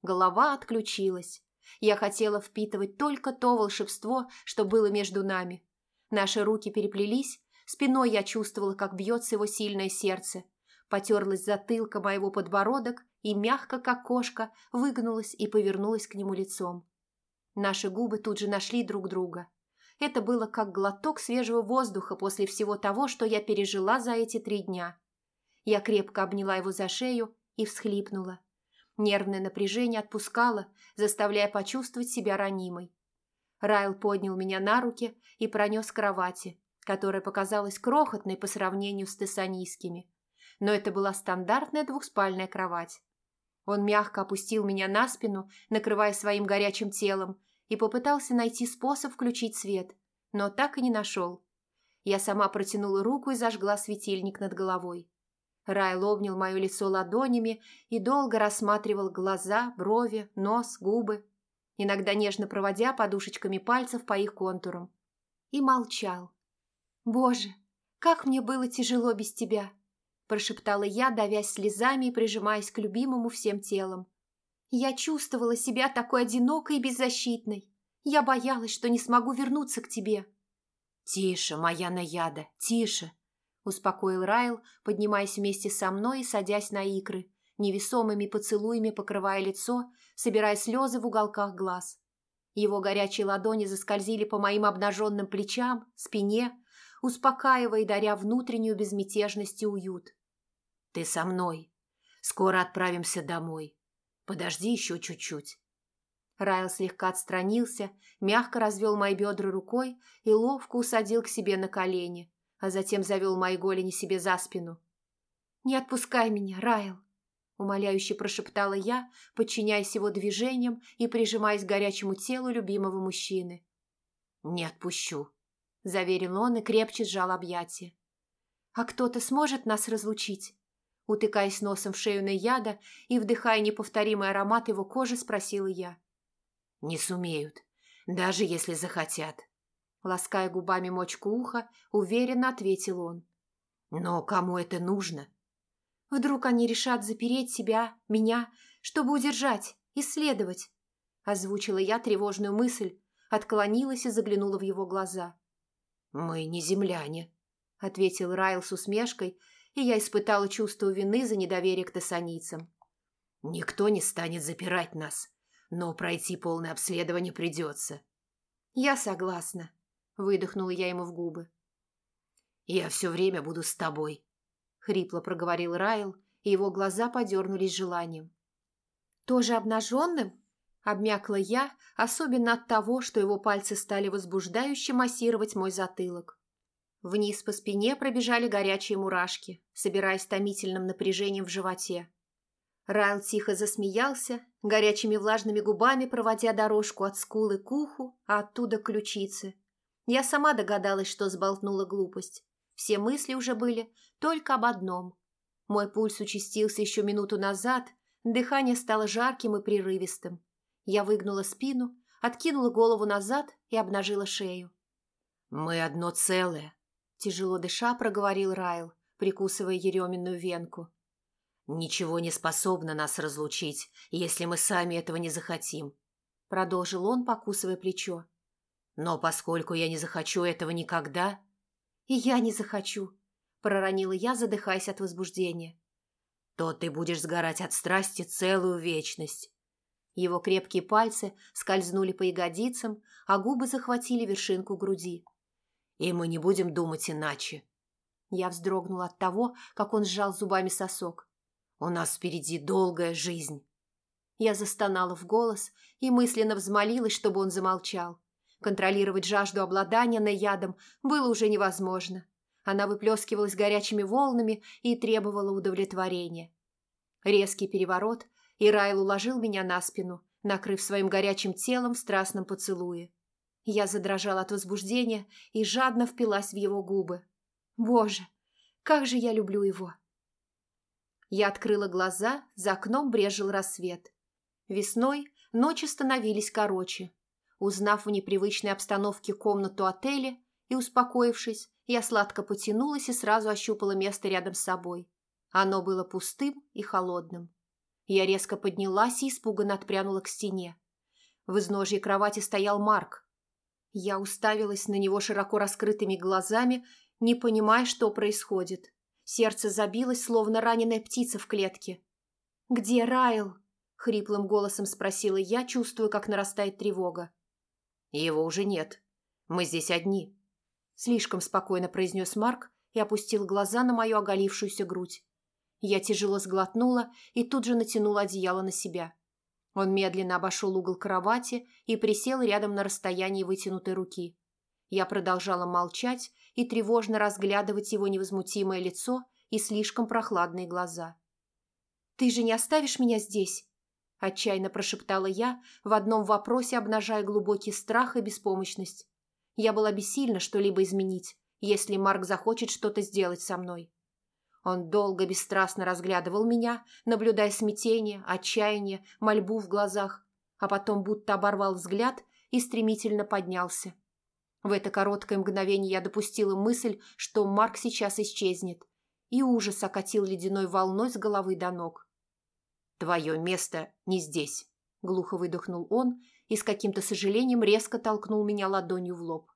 Голова отключилась. Я хотела впитывать только то волшебство, что было между нами. Наши руки переплелись, спиной я чувствовала, как бьется его сильное сердце. Потерлась затылка моего подбородок и мягко, как кошка, выгнулась и повернулась к нему лицом. Наши губы тут же нашли друг друга. Это было как глоток свежего воздуха после всего того, что я пережила за эти три дня. Я крепко обняла его за шею и всхлипнула. Нервное напряжение отпускало, заставляя почувствовать себя ранимой. Райл поднял меня на руки и пронес к кровати, которая показалась крохотной по сравнению с тессанийскими. Но это была стандартная двухспальная кровать. Он мягко опустил меня на спину, накрывая своим горячим телом, и попытался найти способ включить свет, но так и не нашел. Я сама протянула руку и зажгла светильник над головой. Райл обнял мое лицо ладонями и долго рассматривал глаза, брови, нос, губы, иногда нежно проводя подушечками пальцев по их контурам. И молчал. «Боже, как мне было тяжело без тебя!» прошептала я, давясь слезами и прижимаясь к любимому всем телом. Я чувствовала себя такой одинокой и беззащитной. Я боялась, что не смогу вернуться к тебе. «Тише, моя наяда, тише!» – успокоил Райл, поднимаясь вместе со мной и садясь на икры, невесомыми поцелуями покрывая лицо, собирая слезы в уголках глаз. Его горячие ладони заскользили по моим обнаженным плечам, спине, успокаивая и даря внутреннюю безмятежность и уют. «Ты со мной. Скоро отправимся домой. Подожди еще чуть-чуть». Райл слегка отстранился, мягко развел мои бедра рукой и ловко усадил к себе на колени, а затем завел мои голени себе за спину. «Не отпускай меня, Райл!» – умоляюще прошептала я, подчиняясь его движениям и прижимаясь к горячему телу любимого мужчины. «Не отпущу», – заверил он и крепче сжал объятия. «А кто-то сможет нас разлучить?» Утыкаясь носом в шею Наяда и вдыхая неповторимый аромат его кожи, спросила я. «Не сумеют, даже если захотят», Лаская губами мочку уха, уверенно ответил он. «Но кому это нужно?» «Вдруг они решат запереть себя, меня, чтобы удержать, исследовать?» Озвучила я тревожную мысль, отклонилась и заглянула в его глаза. «Мы не земляне», — ответил Райл с усмешкой, и я испытала чувство вины за недоверие к тессаницам. «Никто не станет запирать нас, но пройти полное обследование придется». «Я согласна», – выдохнула я ему в губы. «Я все время буду с тобой», – хрипло проговорил Райл, и его глаза подернулись желанием. «Тоже обнаженным?» – обмякла я, особенно от того, что его пальцы стали возбуждающе массировать мой затылок. Вниз по спине пробежали горячие мурашки, собираясь томительным напряжением в животе. Райл тихо засмеялся, горячими влажными губами проводя дорожку от скулы к уху, а оттуда к ключице, я сама догадалась, что сболтнула глупость. Все мысли уже были только об одном. Мой пульс участился еще минуту назад, дыхание стало жарким и прерывистым. Я выгнула спину, откинула голову назад и обнажила шею. «Мы одно целое», – тяжело дыша проговорил Райл, прикусывая еременную венку. «Ничего не способно нас разлучить, если мы сами этого не захотим», – продолжил он, покусывая плечо. Но поскольку я не захочу этого никогда... И я не захочу, проронила я, задыхаясь от возбуждения. То ты будешь сгорать от страсти целую вечность. Его крепкие пальцы скользнули по ягодицам, а губы захватили вершинку груди. И мы не будем думать иначе. Я вздрогнула от того, как он сжал зубами сосок. У нас впереди долгая жизнь. Я застонала в голос и мысленно взмолилась, чтобы он замолчал. Контролировать жажду обладания наядом было уже невозможно. Она выплескивалась горячими волнами и требовала удовлетворения. Резкий переворот, и Райл уложил меня на спину, накрыв своим горячим телом в страстном поцелуе. Я задрожала от возбуждения и жадно впилась в его губы. Боже, как же я люблю его! Я открыла глаза, за окном брежил рассвет. Весной ночи становились короче, Узнав в непривычной обстановке комнату отеля и успокоившись, я сладко потянулась и сразу ощупала место рядом с собой. Оно было пустым и холодным. Я резко поднялась и испуганно отпрянула к стене. В изножье кровати стоял Марк. Я уставилась на него широко раскрытыми глазами, не понимая, что происходит. Сердце забилось, словно раненая птица в клетке. «Где Райл?» — хриплым голосом спросила я, чувствуя, как нарастает тревога. «Его уже нет. Мы здесь одни», – слишком спокойно произнес Марк и опустил глаза на мою оголившуюся грудь. Я тяжело сглотнула и тут же натянула одеяло на себя. Он медленно обошел угол кровати и присел рядом на расстоянии вытянутой руки. Я продолжала молчать и тревожно разглядывать его невозмутимое лицо и слишком прохладные глаза. «Ты же не оставишь меня здесь?» Отчаянно прошептала я, в одном вопросе обнажая глубокий страх и беспомощность. Я была бессильна что-либо изменить, если Марк захочет что-то сделать со мной. Он долго бесстрастно разглядывал меня, наблюдая смятение, отчаяние, мольбу в глазах, а потом будто оборвал взгляд и стремительно поднялся. В это короткое мгновение я допустила мысль, что Марк сейчас исчезнет, и ужас окатил ледяной волной с головы до ног. «Твое место не здесь», — глухо выдохнул он и с каким-то сожалением резко толкнул меня ладонью в лоб.